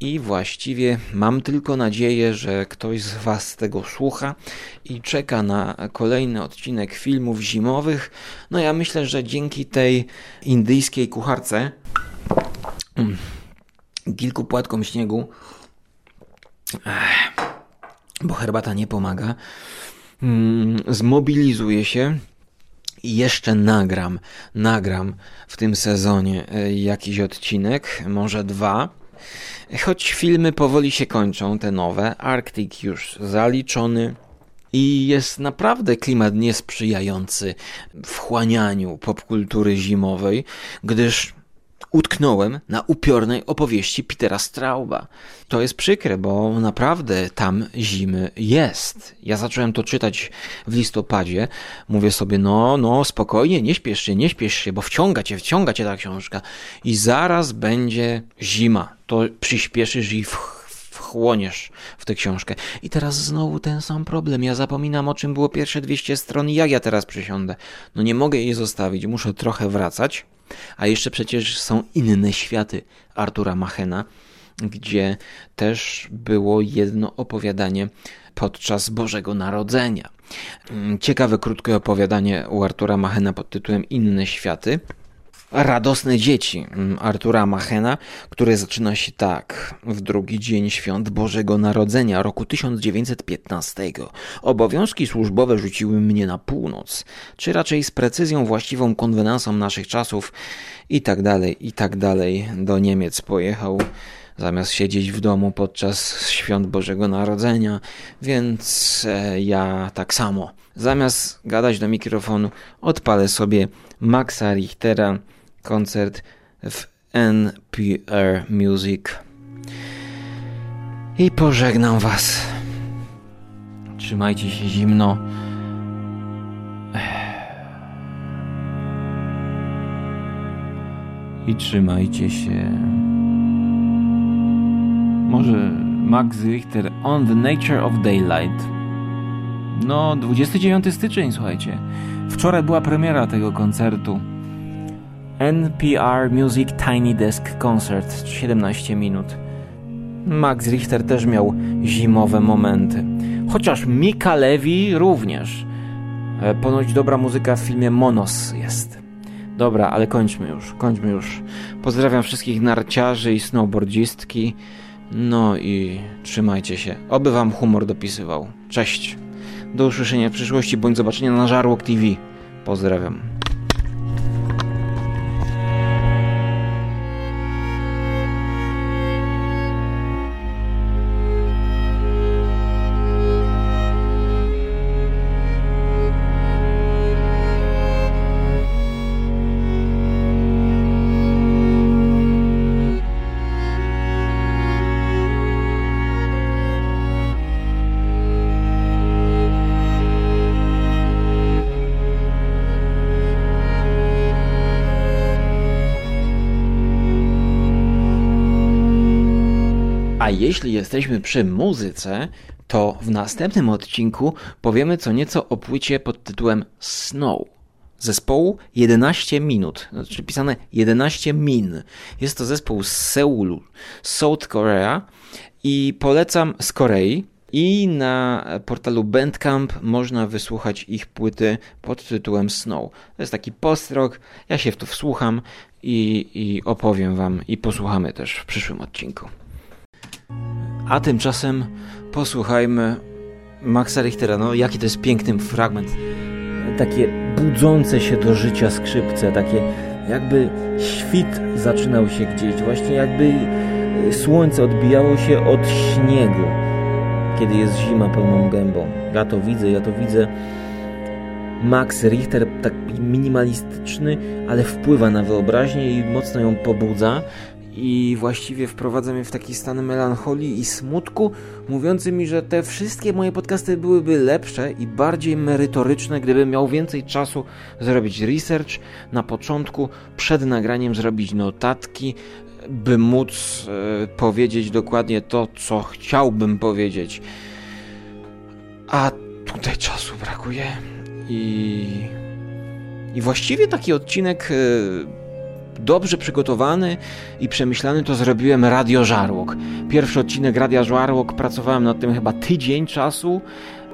I właściwie mam tylko nadzieję, że ktoś z Was tego słucha i czeka na kolejny odcinek filmów zimowych. No ja myślę, że dzięki tej indyjskiej kucharce. Kilku płatkom śniegu, bo herbata nie pomaga, mm, zmobilizuję się i jeszcze nagram, nagram w tym sezonie e, jakiś odcinek, może dwa. Choć filmy powoli się kończą, te nowe, Arctic już zaliczony, i jest naprawdę klimat niesprzyjający wchłanianiu popkultury zimowej, gdyż utknąłem na upiornej opowieści Petera Strauba. To jest przykre, bo naprawdę tam zimy jest. Ja zacząłem to czytać w listopadzie. Mówię sobie, no, no, spokojnie, nie śpiesz się, nie śpiesz się, bo wciąga cię, wciąga cię ta książka. I zaraz będzie zima. To przyspieszysz i wchłoniesz w tę książkę. I teraz znowu ten sam problem. Ja zapominam o czym było pierwsze 200 stron i jak ja teraz przysiądę. No nie mogę jej zostawić, muszę trochę wracać. A jeszcze przecież są inne światy Artura Machena, gdzie też było jedno opowiadanie podczas Bożego Narodzenia. Ciekawe, krótkie opowiadanie u Artura Machena pod tytułem Inne światy. Radosne dzieci mm, Artura Machena, które zaczyna się tak. W drugi dzień świąt Bożego Narodzenia roku 1915. Obowiązki służbowe rzuciły mnie na północ, czy raczej z precyzją właściwą konwenansą naszych czasów i tak dalej, i tak dalej. Do Niemiec pojechał zamiast siedzieć w domu podczas świąt Bożego Narodzenia, więc e, ja tak samo. Zamiast gadać do mikrofonu, odpalę sobie Maxa Richtera koncert w NPR Music. I pożegnam Was. Trzymajcie się zimno. I trzymajcie się. Może Max Richter On the Nature of Daylight. No, 29 styczeń, słuchajcie. Wczoraj była premiera tego koncertu. NPR Music Tiny Desk Concert 17 minut. Max Richter też miał zimowe momenty. Chociaż Mika Levy również. E, ponoć dobra muzyka w filmie Monos jest. Dobra, ale kończmy już, kończmy już. Pozdrawiam wszystkich narciarzy i snowboardzistki. No i trzymajcie się. Oby wam humor dopisywał. Cześć. Do usłyszenia w przyszłości bądź zobaczenia na Żarłok TV. Pozdrawiam. A jeśli jesteśmy przy muzyce, to w następnym odcinku powiemy co nieco o płycie pod tytułem Snow zespołu 11 minut, znaczy pisane 11 min. Jest to zespół z Seulu, South Korea i polecam z Korei. I na portalu Bandcamp można wysłuchać ich płyty pod tytułem Snow. To jest taki post-rock, ja się w to wsłucham i, i opowiem wam i posłuchamy też w przyszłym odcinku. A tymczasem posłuchajmy Maxa Richtera. No, jaki to jest piękny fragment. Takie budzące się do życia skrzypce, takie jakby świt zaczynał się gdzieś, właśnie jakby słońce odbijało się od śniegu, kiedy jest zima pełną gębą. Ja to widzę, ja to widzę. Max Richter, tak minimalistyczny, ale wpływa na wyobraźnię i mocno ją pobudza i właściwie wprowadza mnie w taki stan melancholii i smutku, mówiący mi, że te wszystkie moje podcasty byłyby lepsze i bardziej merytoryczne, gdybym miał więcej czasu zrobić research na początku, przed nagraniem zrobić notatki, by móc e, powiedzieć dokładnie to, co chciałbym powiedzieć. A tutaj czasu brakuje i... I właściwie taki odcinek e, dobrze przygotowany i przemyślany to zrobiłem Radio Żarłok. Pierwszy odcinek Radia Żarłok pracowałem nad tym chyba tydzień czasu,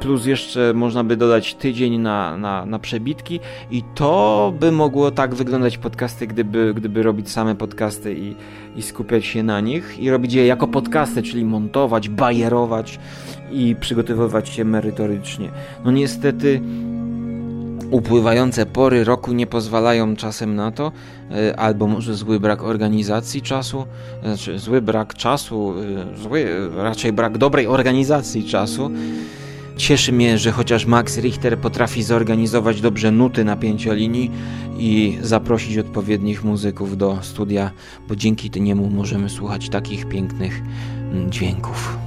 plus jeszcze można by dodać tydzień na, na, na przebitki i to by mogło tak wyglądać podcasty, gdyby, gdyby robić same podcasty i, i skupiać się na nich i robić je jako podcasty, czyli montować, bajerować i przygotowywać się merytorycznie. No niestety upływające pory roku nie pozwalają czasem na to, e, albo może zły brak organizacji czasu, znaczy zły brak czasu, e, zły, raczej brak dobrej organizacji czasu. Cieszy mnie, że chociaż Max Richter potrafi zorganizować dobrze nuty na pięciolinii i zaprosić odpowiednich muzyków do studia, bo dzięki niemu możemy słuchać takich pięknych mm, dźwięków.